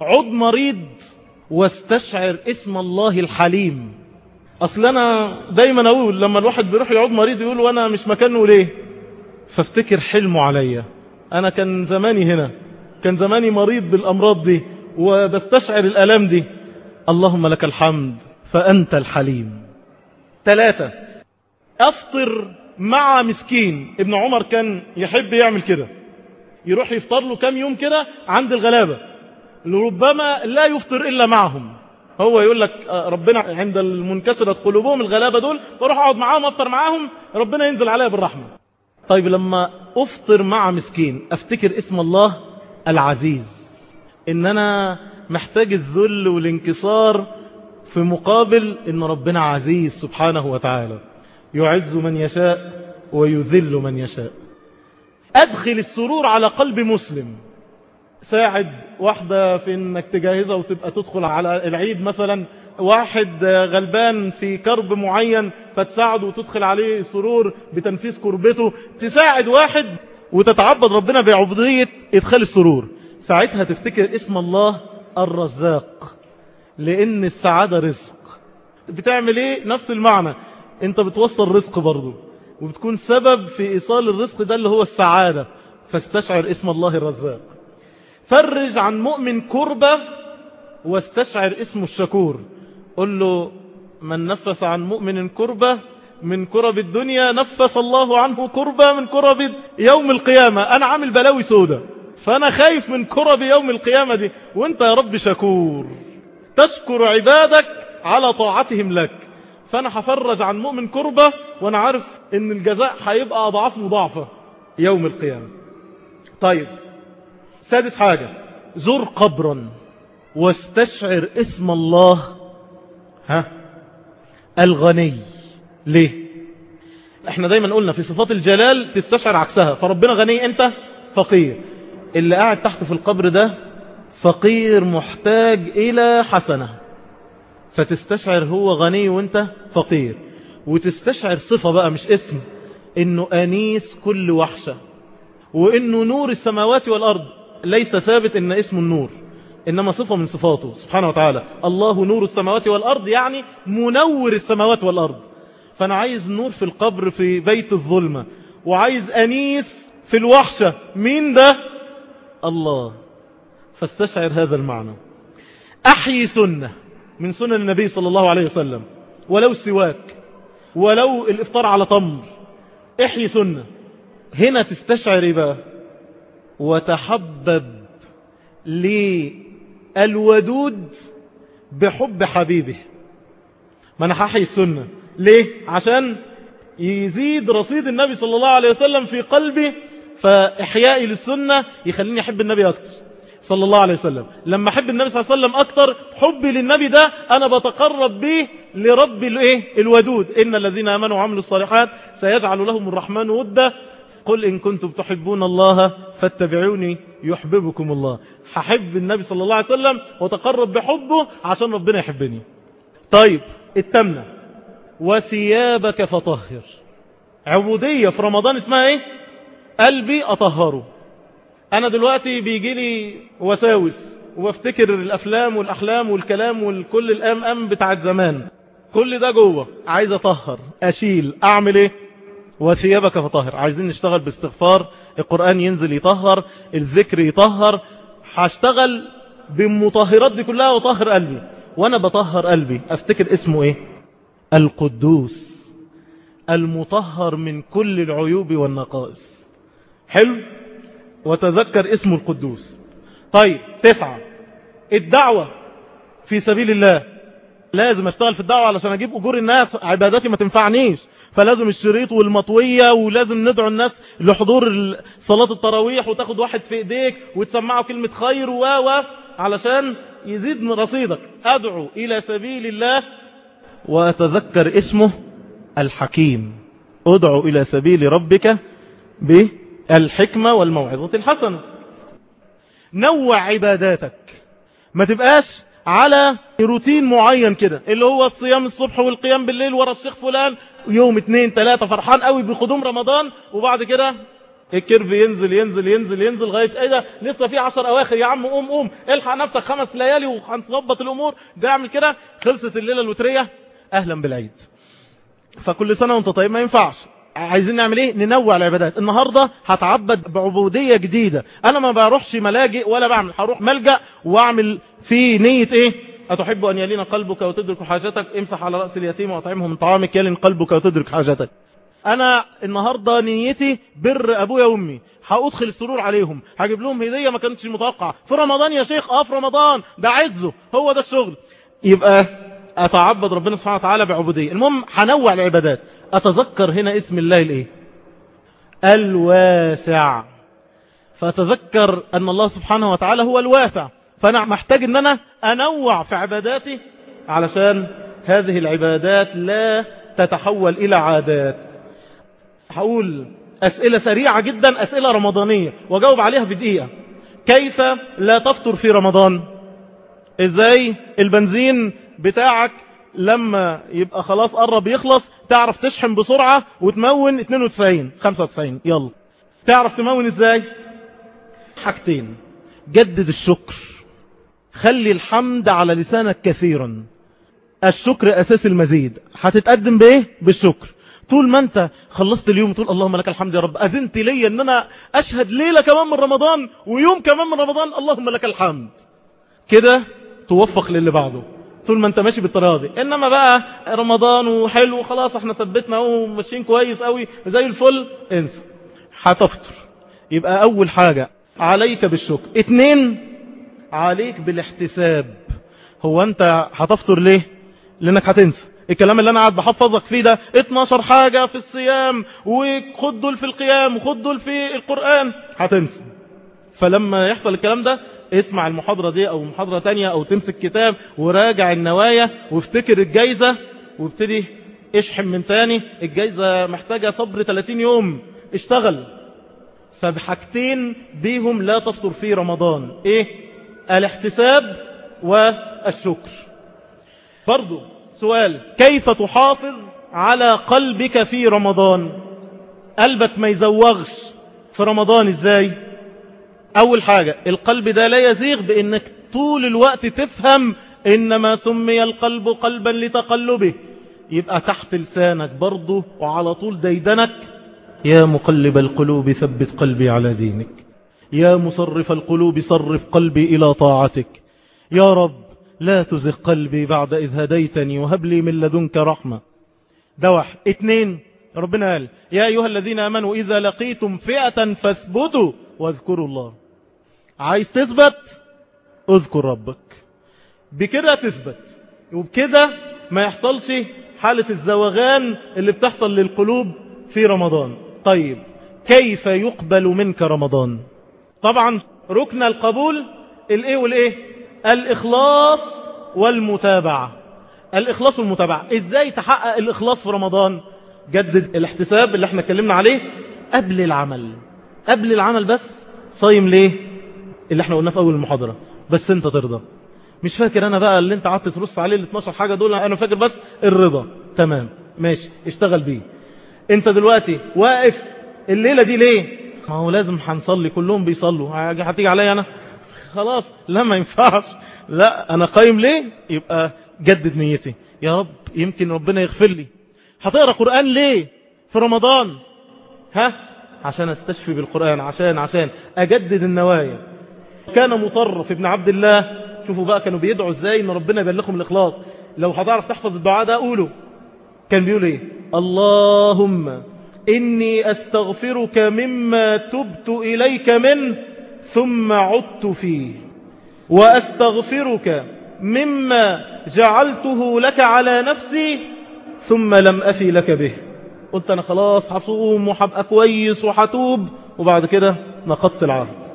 عد مريض واستشعر اسم الله الحليم. أصل أنا دايما أقول لما الواحد بيروح يعود مريض يقول وأنا مش مكانه ليه؟ فافتكر حلمه عليا. أنا كان زماني هنا كان زماني مريض بالأمراض دي وبستشعر الألام دي. اللهم لك الحمد فأنت الحليم. ثلاثة أفطر مع مسكين. ابن عمر كان يحب يعمل كده. يروح يفطر له كام يوم كده عند الغلابة. لربما لا يفطر إلا معهم. هو يقول لك ربنا عند المنكسرة قلوبهم الغلابة دول فاروح أقعد معاهم افطر معاهم ربنا ينزل عليا بالرحمة. طيب لما أفطر مع مسكين أفتكر اسم الله العزيز. إن أنا محتاج الذل والانكسار في مقابل إن ربنا عزيز سبحانه وتعالى. يعز من يشاء ويذل من يشاء. أدخل السرور على قلب مسلم. ساعد واحدة في إنك تجهزها وتبقى تدخل على العيد مثلا. واحد غلبان في كرب معين فتساعده وتدخل عليه سرور بتنفيذ كربته. تساعد واحد وتتعبد ربنا بعبودية إدخال السرور. ساعتها تفتكر اسم الله الرزاق لأن السعادة رزق. بتعمل إيه؟ نفس المعنى. انت بتوصل رزق برضو وبتكون سبب في إيصال الرزق ده اللي هو السعادة. فاستشعر اسم الله الرزاق. فرج عن مؤمن كربة واستشعر اسمه الشكور. قل له من نفس عن مؤمن كربة من كرب الدنيا نفس الله عنه كربة من كرب يوم القيامة. أنا عامل بلاوي سودة فأنا خايف من كرب يوم القيامة دي. وأنت يا رب شكور. تشكر عبادك على طاعتهم لك. فأنا هفرج عن مؤمن كربة وأنا عارف ان الجزاء هيبقى أضعاف مضاعفة يوم القيامة. طيب سادس حاجة. زر قبرا واستشعر اسم الله. ها؟ الغني. ليه؟ إحنا دايما قلنا في صفات الجلال تستشعر عكسها. فربنا غني انت؟ فقير. اللي قاعد تحت في القبر ده فقير محتاج إلى حسنة. فتستشعر هو غني وانت فقير. وتستشعر صفة بقى مش اسم إنه أنيس كل وحشة. وإنه نور السماوات والأرض ليس ثابت إن اسمه النور إنما صفة من صفاته سبحانه وتعالى. الله نور السماوات والأرض يعني منور السماوات والأرض. فأنا عايز نور في القبر في بيت الظلمة وعايز أنيس في الوحشة. مين ده؟ الله. فاستشعر هذا المعنى. أحيي سنة. من سنن النبي صلى الله عليه وسلم. ولو السواك ولو الإفطار على تمر إحيي سنة. هنا تستشعر بقى وتحبب للودود بحب حبيبه. ما أنا هحيي السنة. ليه؟ عشان يزيد رصيد النبي صلى الله عليه وسلم في قلبي فإحيائي للسنة يخليني أحب النبي أكتر. صلى الله عليه وسلم. لما أحب النبي صلى الله عليه وسلم أكتر حبي للنبي ده أنا بتقرب به لرب الايه الودود. إن الذين آمنوا وعملوا الصالحات سيجعل لهم الرحمن ودا. قل إن كنتم تحبون الله فاتبعوني يحببكم الله. هحب النبي صلى الله عليه وسلم وتقرب بحبه عشان ربنا يحبني. طيب التمنى وثيابك فطهر. عبودية في رمضان اسمها إيه؟ قلبي أطهره. أنا دلوقتي بيجي لي وساوس وبفتكر الأفلام والاحلام والكلام والكل الأم أم بتاعت زمان. كل ده جوه عايز أطهر أشيل أعمل إيه؟ وثيابك فطهر عايزين نشتغل باستغفار القرآن ينزل يطهر الذكر يطهر. هشتغل بالمطهرات دي كلها وطهر قلبي وأنا بطهر قلبي. أفتكر اسمه إيه؟ القدوس المطهر من كل العيوب والنقائص. حلو؟ وتذكر اسمه القدوس. طيب تسعة. الدعوة في سبيل الله. لازم أشتغل في الدعوة علشان أجيب أجور الناس عباداتي ما تنفعنيش. فلازم الشريط والمطوية ولازم ندعو الناس لحضور صلاة التراويح وتاخد واحد في إيديك وتسمعه كلمة خير و و علشان يزيد من رصيدك. أدعو إلى سبيل الله. وأتذكر اسمه الحكيم. أدعو إلى سبيل ربك بالحكمة والموعظة الحسنة. نوع عباداتك. ما تبقاش على روتين معين كده اللي هو الصيام الصبح والقيام بالليل ورا الشيخ فلان يوم اتنين تلاتة فرحان قوي بقدوم رمضان وبعد كده الكيرف ينزل ينزل ينزل ينزل لغاية إيه ده؟ لسه في عشر أواخر. يا عم قوم قوم الحق نفسك خمس ليالي وهنظبط الأمور. ده اعمل كده. خلصت الليلة الوترية. أهلا بالعيد. فكل سنة وأنت طيب ما ينفعش. عايزين نعمل إيه؟ ننوع العبادات. النهاردة هتعبد بعبودية جديدة. أنا ما بروحش ملاجئ ولا بعمل. هروح ملجأ وأعمل في نية إيه؟ أتحب أن يلين قلبك وتدرك حاجتك؟ امسح على رأس اليتيم وأطعمه من طعامك يلين قلبك وتدرك حاجتك. أنا النهاردة نيتي بر أبويا وأمي. هأدخل السرور عليهم. هجيب لهم هدية ما كانتش متوقعة. في رمضان يا شيخ؟ آه في رمضان. ده عزه. هو ده الشغل. يبقى أتعبد ربنا سبحانه وتعالى بعبودية. المهم هنوع العبادات. أتذكر هنا اسم الله الايه الواسع. فأتذكر أن الله سبحانه وتعالى هو الواسع. فأنا محتاج أن أنا أنوع في عباداتي علشان هذه العبادات لا تتحول إلى عادات. هقول أسئلة سريعة جدا أسئلة رمضانية. وجاوب عليها في دقيقة. كيف لا تفطر في رمضان؟ إزاي؟ البنزين بتاعك لما يبقى خلاص قرب يخلص تعرف تشحن بسرعة وتمون 92 95 يلا. تعرف تمون إزاي؟ حاجتين. جدد الشكر. خلي الحمد على لسانك كثيرا. الشكر أساس المزيد. هتتقدم بإيه؟ بالشكر. طول ما أنت خلصت اليوم تقول اللهم لك الحمد يا رب. أذنت لي إن أنا أشهد ليلة كمان من رمضان ويوم كمان من رمضان. اللهم لك الحمد. كده توفق للي بعده. طول ما انت ماشي بالطريقة دي. إنما بقى رمضان وحلو خلاص إحنا ثبتنا وماشيين كويس قوي زي الفل انسى. هتفطر يبقى أول حاجة عليك بالشكر. اتنين عليك بالاحتساب. هو انت هتفطر ليه؟ لأنك هتنسى. الكلام اللي أنا قاعد بحفظك فيه ده 12 حاجة في الصيام وخد دول في القيام وخد دول في القرآن. هتنسى. فلما يحصل الكلام ده اسمع المحاضرة دي أو محاضرة تانية أو تمسك كتاب وراجع النوايا وافتكر الجايزة وابتدي اشحم من تاني. الجايزة محتاجة صبر 30 يوم. اشتغل. فبحاجتين بيهم لا تفطر في رمضان. إيه؟ الاحتساب والشكر. برضو سؤال. كيف تحافظ على قلبك في رمضان؟ قلبك ما يزوغش. في رمضان إزاي؟ أول حاجة القلب ده لا يزيغ بإنك طول الوقت تفهم إنما سمي القلب قلبا لتقلبه. يبقى تحت لسانك برضه وعلى طول ديدنك يا مقلب القلوب ثبت قلبي على دينك. يا مصرف القلوب صرف قلبي إلى طاعتك. يا رب لا تزغ قلبي بعد إذ هديتني وهب لي من لدنك رحمة. ده واحد. اتنين ربنا قال يا أيها الذين أمنوا إذا لقيتم فئة فاثبتوا واذكروا الله. عايز تثبت اذكر ربك. بكده تثبت وبكده ما يحصلش حالة الزوغان اللي بتحصل للقلوب في رمضان. طيب كيف يقبل منك رمضان؟ طبعا ركن القبول الإيه والإيه؟ الإخلاص والمتابعة. الإخلاص والمتابعة. إزاي تحقق الإخلاص في رمضان؟ جدد الاحتساب اللي إحنا اتكلمنا عليه قبل العمل. قبل العمل بس صايم ليه؟ اللي إحنا قلناه في أول المحاضرة. بس انت ترضى. مش فاكر أنا بقى اللي انت قعدت ترص عليه ال 12 حاجة دول؟ أنا فاكر بس الرضا. تمام. ماشي. اشتغل بيه. انت دلوقتي واقف الليلة دي ليه؟ ما هو لازم هنصلي. كلهم بيصلوا. هتيجي عليا أنا؟ خلاص. لا ما ينفعش. لا أنا قايم ليه؟ يبقى جدد نيتي. يا رب يمكن ربنا يغفر لي. هتقرأ قرآن ليه في رمضان؟ ها؟ عشان أستشفي بالقرآن. عشان عشان أجدد النوايا. كان مطرف ابن عبد الله. شوفوا بقى كانوا بيدعوا إزاي ان ربنا يبلغهم الإخلاص. لو هتعرف تحفظ الدعاء ده قوله كان بيقول إيه؟ اللهم إني أستغفرك مما تبت إليك منه ثم عدت فيه. وأستغفرك مما جعلته لك على نفسي ثم لم أفي لك به. قلت أنا خلاص هصوم وحبقى كويس وحتوب وبعد كده نقضت العهد.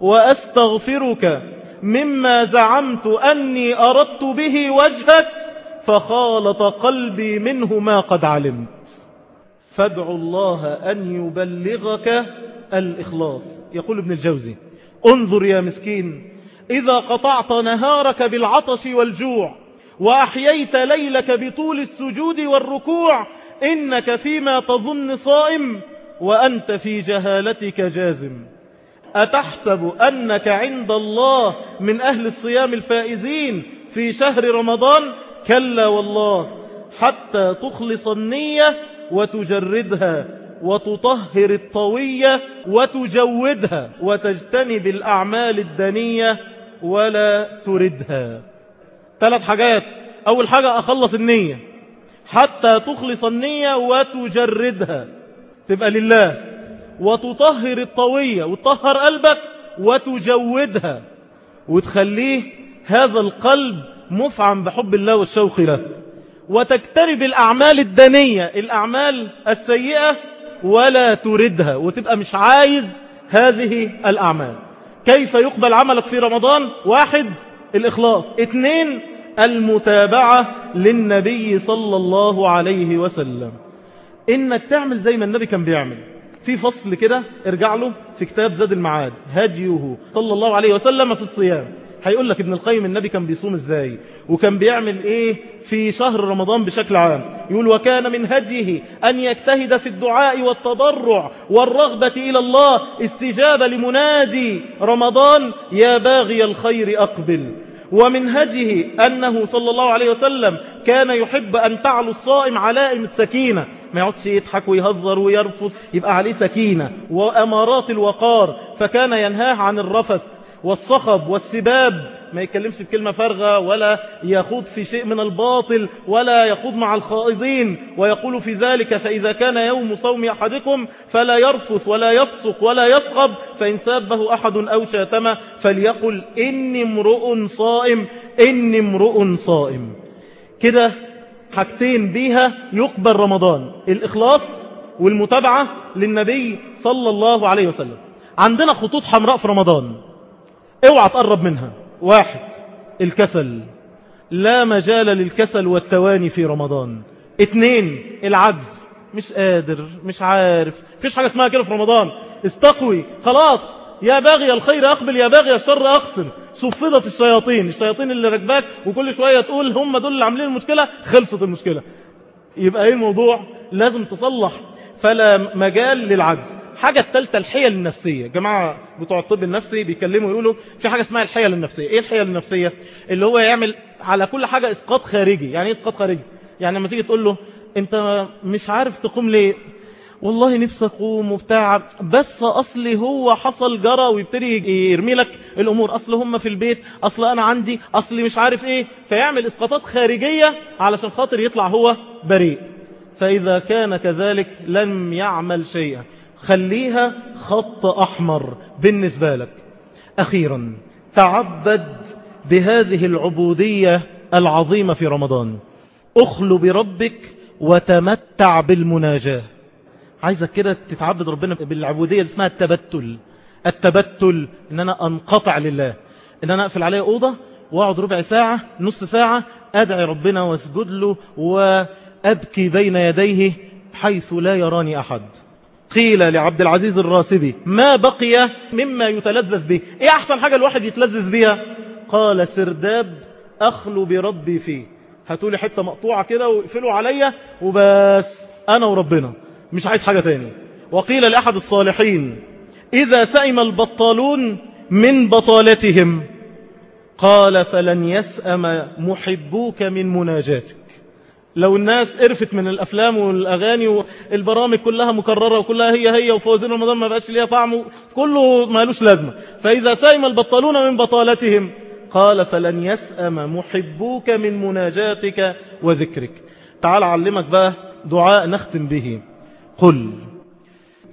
وأستغفرك مما زعمت أني أردت به وجهك فخالط قلبي منه ما قد علمت. فادعوا الله أن يبلغك الإخلاص. يقول ابن الجوزي انظر يا مسكين إذا قطعت نهارك بالعطش والجوع وأحييت ليلك بطول السجود والركوع إنك فيما تظن صائم وأنت في جهالتك جازم. أتحسب أنك عند الله من أهل الصيام الفائزين في شهر رمضان؟ كلا والله حتى تخلص النية وتجردها وتطهر الطوية وتجودها وتجتنب الأعمال الدنية ولا تردها. ثلاث حاجات. أول حاجة أخلص النية. حتى تخلص النية وتجردها. تبقى لله. وتطهر الطوية وتطهر قلبك وتجودها وتخليه هذا القلب مفعم بحب الله والشوق له. وتجتنب الأعمال الدنية الأعمال السيئة ولا تردها وتبقى مش عايز هذه الأعمال. كيف يقبل عملك في رمضان؟ واحد الإخلاص. اثنين المتابعة للنبي صلى الله عليه وسلم. إنك تعمل زي ما النبي كان بيعمل. في فصل كده ارجع له في كتاب زاد المعاد هديه صلى الله عليه وسلم في الصيام. هيقول لك ابن القيم النبي كان بيصوم إزاي؟ وكان بيعمل إيه في شهر رمضان بشكل عام؟ يقول وكان من هديه أن يجتهد في الدعاء والتضرع والرغبة إلى الله استجابة لمنادي رمضان يا باغي الخير أقبل ومن هديه أنه صلى الله عليه وسلم كان يحب أن تعلو الصائم علائم السكينة. ما يقعدش يضحك ويهزر ويرفض يبقى عليه سكينة وأمارات الوقار فكان ينهاه عن الرفث والصخب والسباب. ما يتكلمش بكلمة فارغة ولا يخوض في شيء من الباطل ولا يخوض مع الخائضين. ويقول في ذلك فإذا كان يوم صوم أحدكم فلا يرفث ولا يفسق ولا يصخب فإن سابه أحد أو شاتمه فليقل إني امرؤ صائم إني امرؤ صائم. كده حاجتين بيها يقبل رمضان الإخلاص والمتابعة للنبي صلى الله عليه وسلم. عندنا خطوط حمراء في رمضان. اوعى تقرب منها. واحد الكسل. لا مجال للكسل والتواني في رمضان. اتنين العجز. مش قادر مش عارف. فيش حاجة اسمها كده في رمضان. استقوي. خلاص. يا باغي الخير أقبل يا باغي الشر أقصر صفدت الشياطين الشياطين اللي ركباك وكل شوية تقول هم دول اللي عاملين المشكلة خلصت المشكلة. يبقى إيه الموضوع؟ لازم تصلح. فلا مجال للعجز. حاجة الثالثة الحيل النفسية. جماعة بتوع الطب النفسي بيكلموا يقولوا في حاجة اسمها الحيل النفسية. إيه الحيل النفسية؟ اللي هو يعمل على كل حاجة إسقاط خارجي. يعني إيه إسقاط خارجي؟ يعني لما تيجي تقول له أنت مش عارف تقوم ليه؟ والله نفسي أقوم وبتاع. بس أصلي هو حصل جرى ويبتدي يرمي لك الأمور. أصل هم في البيت أصل أنا عندي اصلي مش عارف إيه. فيعمل إسقاطات خارجية علشان خاطر يطلع هو بريء. فإذا كان كذلك لم يعمل شيئا. خليها خط أحمر بالنسبة لك. أخيرا تعبد بهذه العبودية العظيمة في رمضان. أخلو بربك وتمتع بالمناجاة. عايزك كده تتعبد ربنا بالعبودية اللي اسمها التبتل. التبتل إن أنا أنقطع لله. إن أنا أقفل عليه أوضة وأقعد ربع ساعة نص ساعة أدعي ربنا واسجد له وأبكي بين يديه حيث لا يراني أحد. قيل لعبد العزيز الراسبي ما بقي مما يتلذذ به؟ إيه أحسن حاجة الواحد يتلذذ بيها؟ قال سرداب أخلو بربي فيه. هاتولي حتة مقطوعة كده وقفلوا عليا وبس أنا وربنا. مش عايز حاجة تاني. وقيل لأحد الصالحين إذا سئم البطالون من بطالتهم. قال فلن يسأم محبوك من مناجاتك. لو الناس قرفت من الأفلام والأغاني والبرامج كلها مكررة وكلها هي هي وفوزين رمضان ما بقاش ليها طعم كله مالوش لازمة. فإذا سئم البطالون من بطالتهم قال فلن يسأم محبوك من مناجاتك وذكرك. تعال أعلمك بقى دعاء نختم به. قل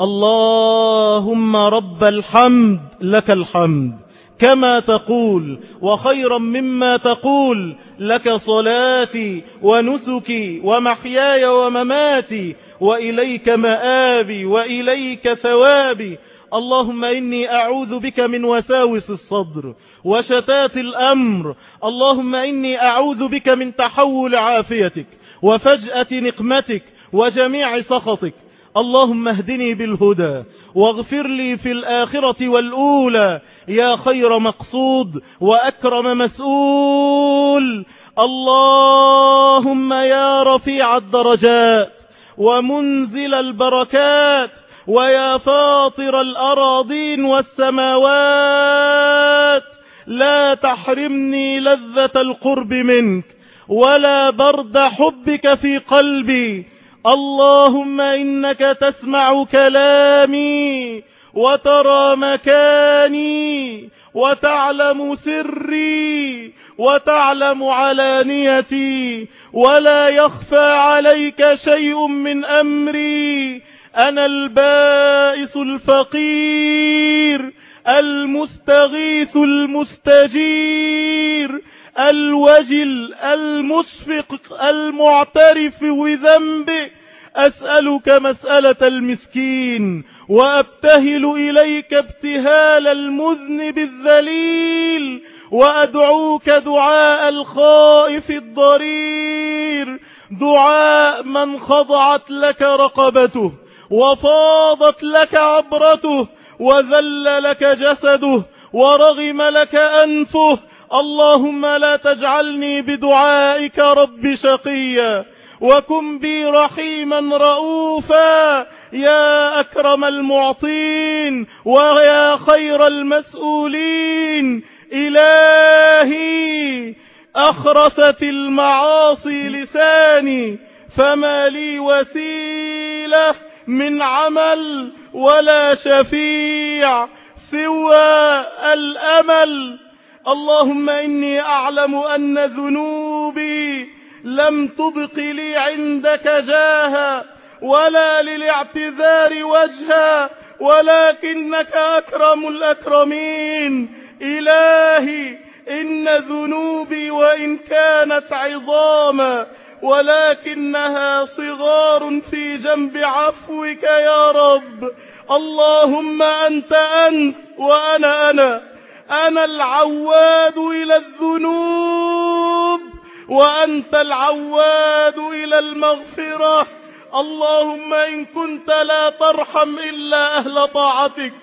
اللهم رب الحمد لك الحمد كما تقول وخيرا مما تقول لك صلاتي ونسكي ومحياي ومماتي وإليك مآبي وإليك ثوابي اللهم إني أعوذ بك من وساوس الصدر وشتات الأمر اللهم إني أعوذ بك من تحول عافيتك وفجأة نقمتك وجميع سخطك اللهم اهدني بالهدى واغفر لي في الآخرة والأولى. يا خير مقصود وأكرم مسؤول. اللهم يا رفيع الدرجات ومنزل البركات ويا فاطر الأراضين والسماوات. لا تحرمني لذة القرب منك ولا برد حبك في قلبي. اللهم إنك تسمع كلامي وترى مكاني وتعلم سري وتعلم علانيتي ولا يخفى عليك شيء من أمري. أنا البائس الفقير المستغيث المستجير. الوجل المشفق المعترف بذنبه أسألك مسألة المسكين وأبتهل إليك ابتهال المذنب الذليل وأدعوك دعاء الخائف الضرير. دعاء من خضعت لك رقبته وفاضت لك عبرته وذل لك جسده ورغم لك أنفه اللهم لا تجعلني بدعائك رب شقيا وكن بي رحيما رؤوفا يا أكرم المعطين ويا خير المسؤولين. إلهي أخرست المعاصي لساني فما لي وسيلة من عمل ولا شفيع سوى الأمل. اللهم إني أعلم أن ذنوبي لم تبق لي عندك جاها ولا للاعتذار وجها ولكنك أكرم الأكرمين. إلهي إن ذنوبي وإن كانت عظاما ولكنها صغار في جنب عفوك يا رب. اللهم أنت أنت وأنا أنا. أنا العواد إلى الذنوب وأنت العواد إلى المغفرة. اللهم إن كنت لا ترحم إلا أهل طاعتك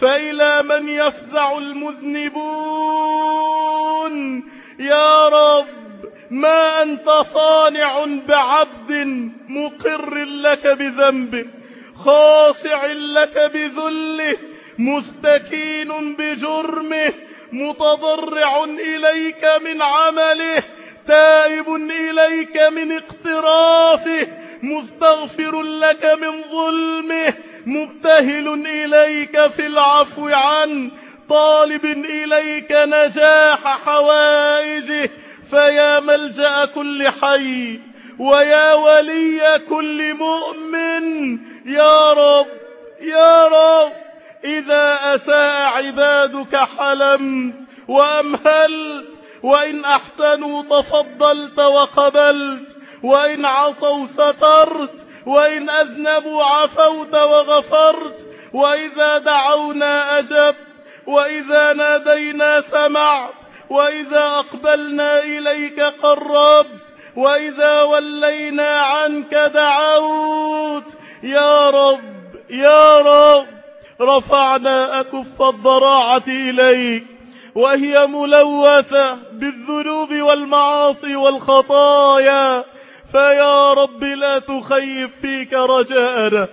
فإلى من يفزع المذنبون. يا رب ما أنت صانع بعبد مقر لك بذنبه خاصع لك بذله. مستكين بجرمه متضرع إليك من عمله تائب إليك من اقترافه مستغفر لك من ظلمه مبتهل إليك في العفو عنه طالب إليك نجاح حوائجه فيا ملجأ كل حي ويا ولي كل مؤمن يا رب يا رب. إذا أساء عبادك حلمت وأمهلت وإن أحسنوا تفضلت وقبلت وإن عصوا سترت وإن أذنبوا عفوت وغفرت وإذا دعونا أجبت وإذا نادينا سمعت وإذا أقبلنا إليك قربت وإذا ولينا عنك دعوت. يا رب يا رب. رفعنا أكف الضراعة إليك وهي ملوثة بالذنوب والمعاصي والخطايا. فيا رب لا تخيب فيك رجاءنا.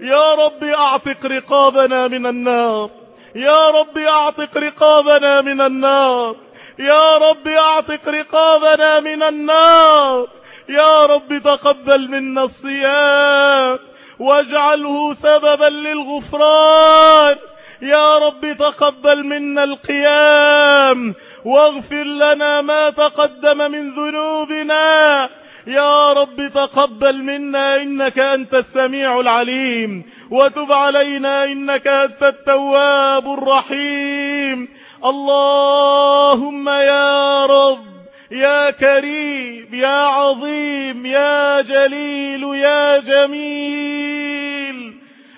يا رب أعتق رقابنا من النار. يا رب أعتق رقابنا من النار. يا رب أعتق رقابنا من النار. يا رب تقبل منا الصيام. واجعله سببا للغفران. يا رب تقبل منا القيام واغفر لنا ما تقدم من ذنوبنا. يا رب تقبل منا إنك أنت السميع العليم. وتب علينا إنك أنت التواب الرحيم. اللهم يا رب يا كريم يا عظيم يا جليل يا جميل.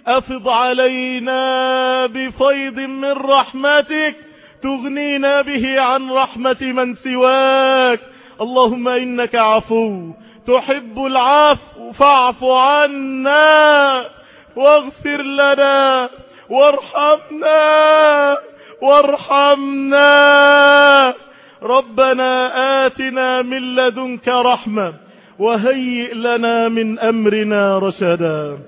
أفض علينا بفيض من رحمتك تغنينا به عن رحمة من سواك. اللهم إنك عفو تحب العفو فاعف عنا واغفر لنا وارحمنا وارحمنا. ربنا آتنا من لدنك رحمة وهيئ لنا من أمرنا رشدا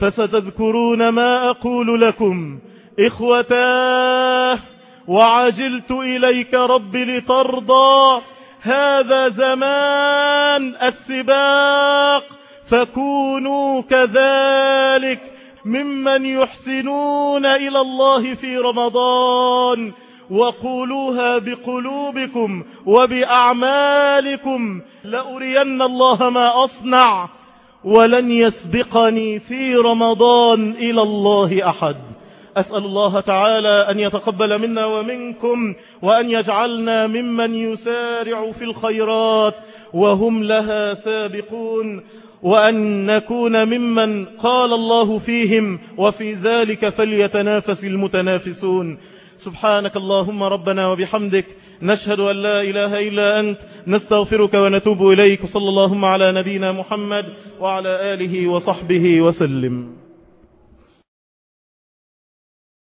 فستذكرون ما أقول لكم إخوتاه وعجلت إليك رب لترضى هذا زمان السباق فكونوا كذلك ممن يحسنون إلى الله في رمضان وقولوها بقلوبكم وبأعمالكم لأرين الله ما أصنع ولن يسبقني في رمضان إلى الله أحد. أسأل الله تعالى أن يتقبل منا ومنكم وأن يجعلنا ممن يسارع في الخيرات وهم لها سابقون وأن نكون ممن قال الله فيهم وفي ذلك فليتنافس المتنافسون. سبحانك اللهم ربنا وبحمدك نشهد أن لا إله إلا أنت نستغفرك ونتوب إليك صلى اللهم على نبينا محمد وعلى آله وصحبه وسلم.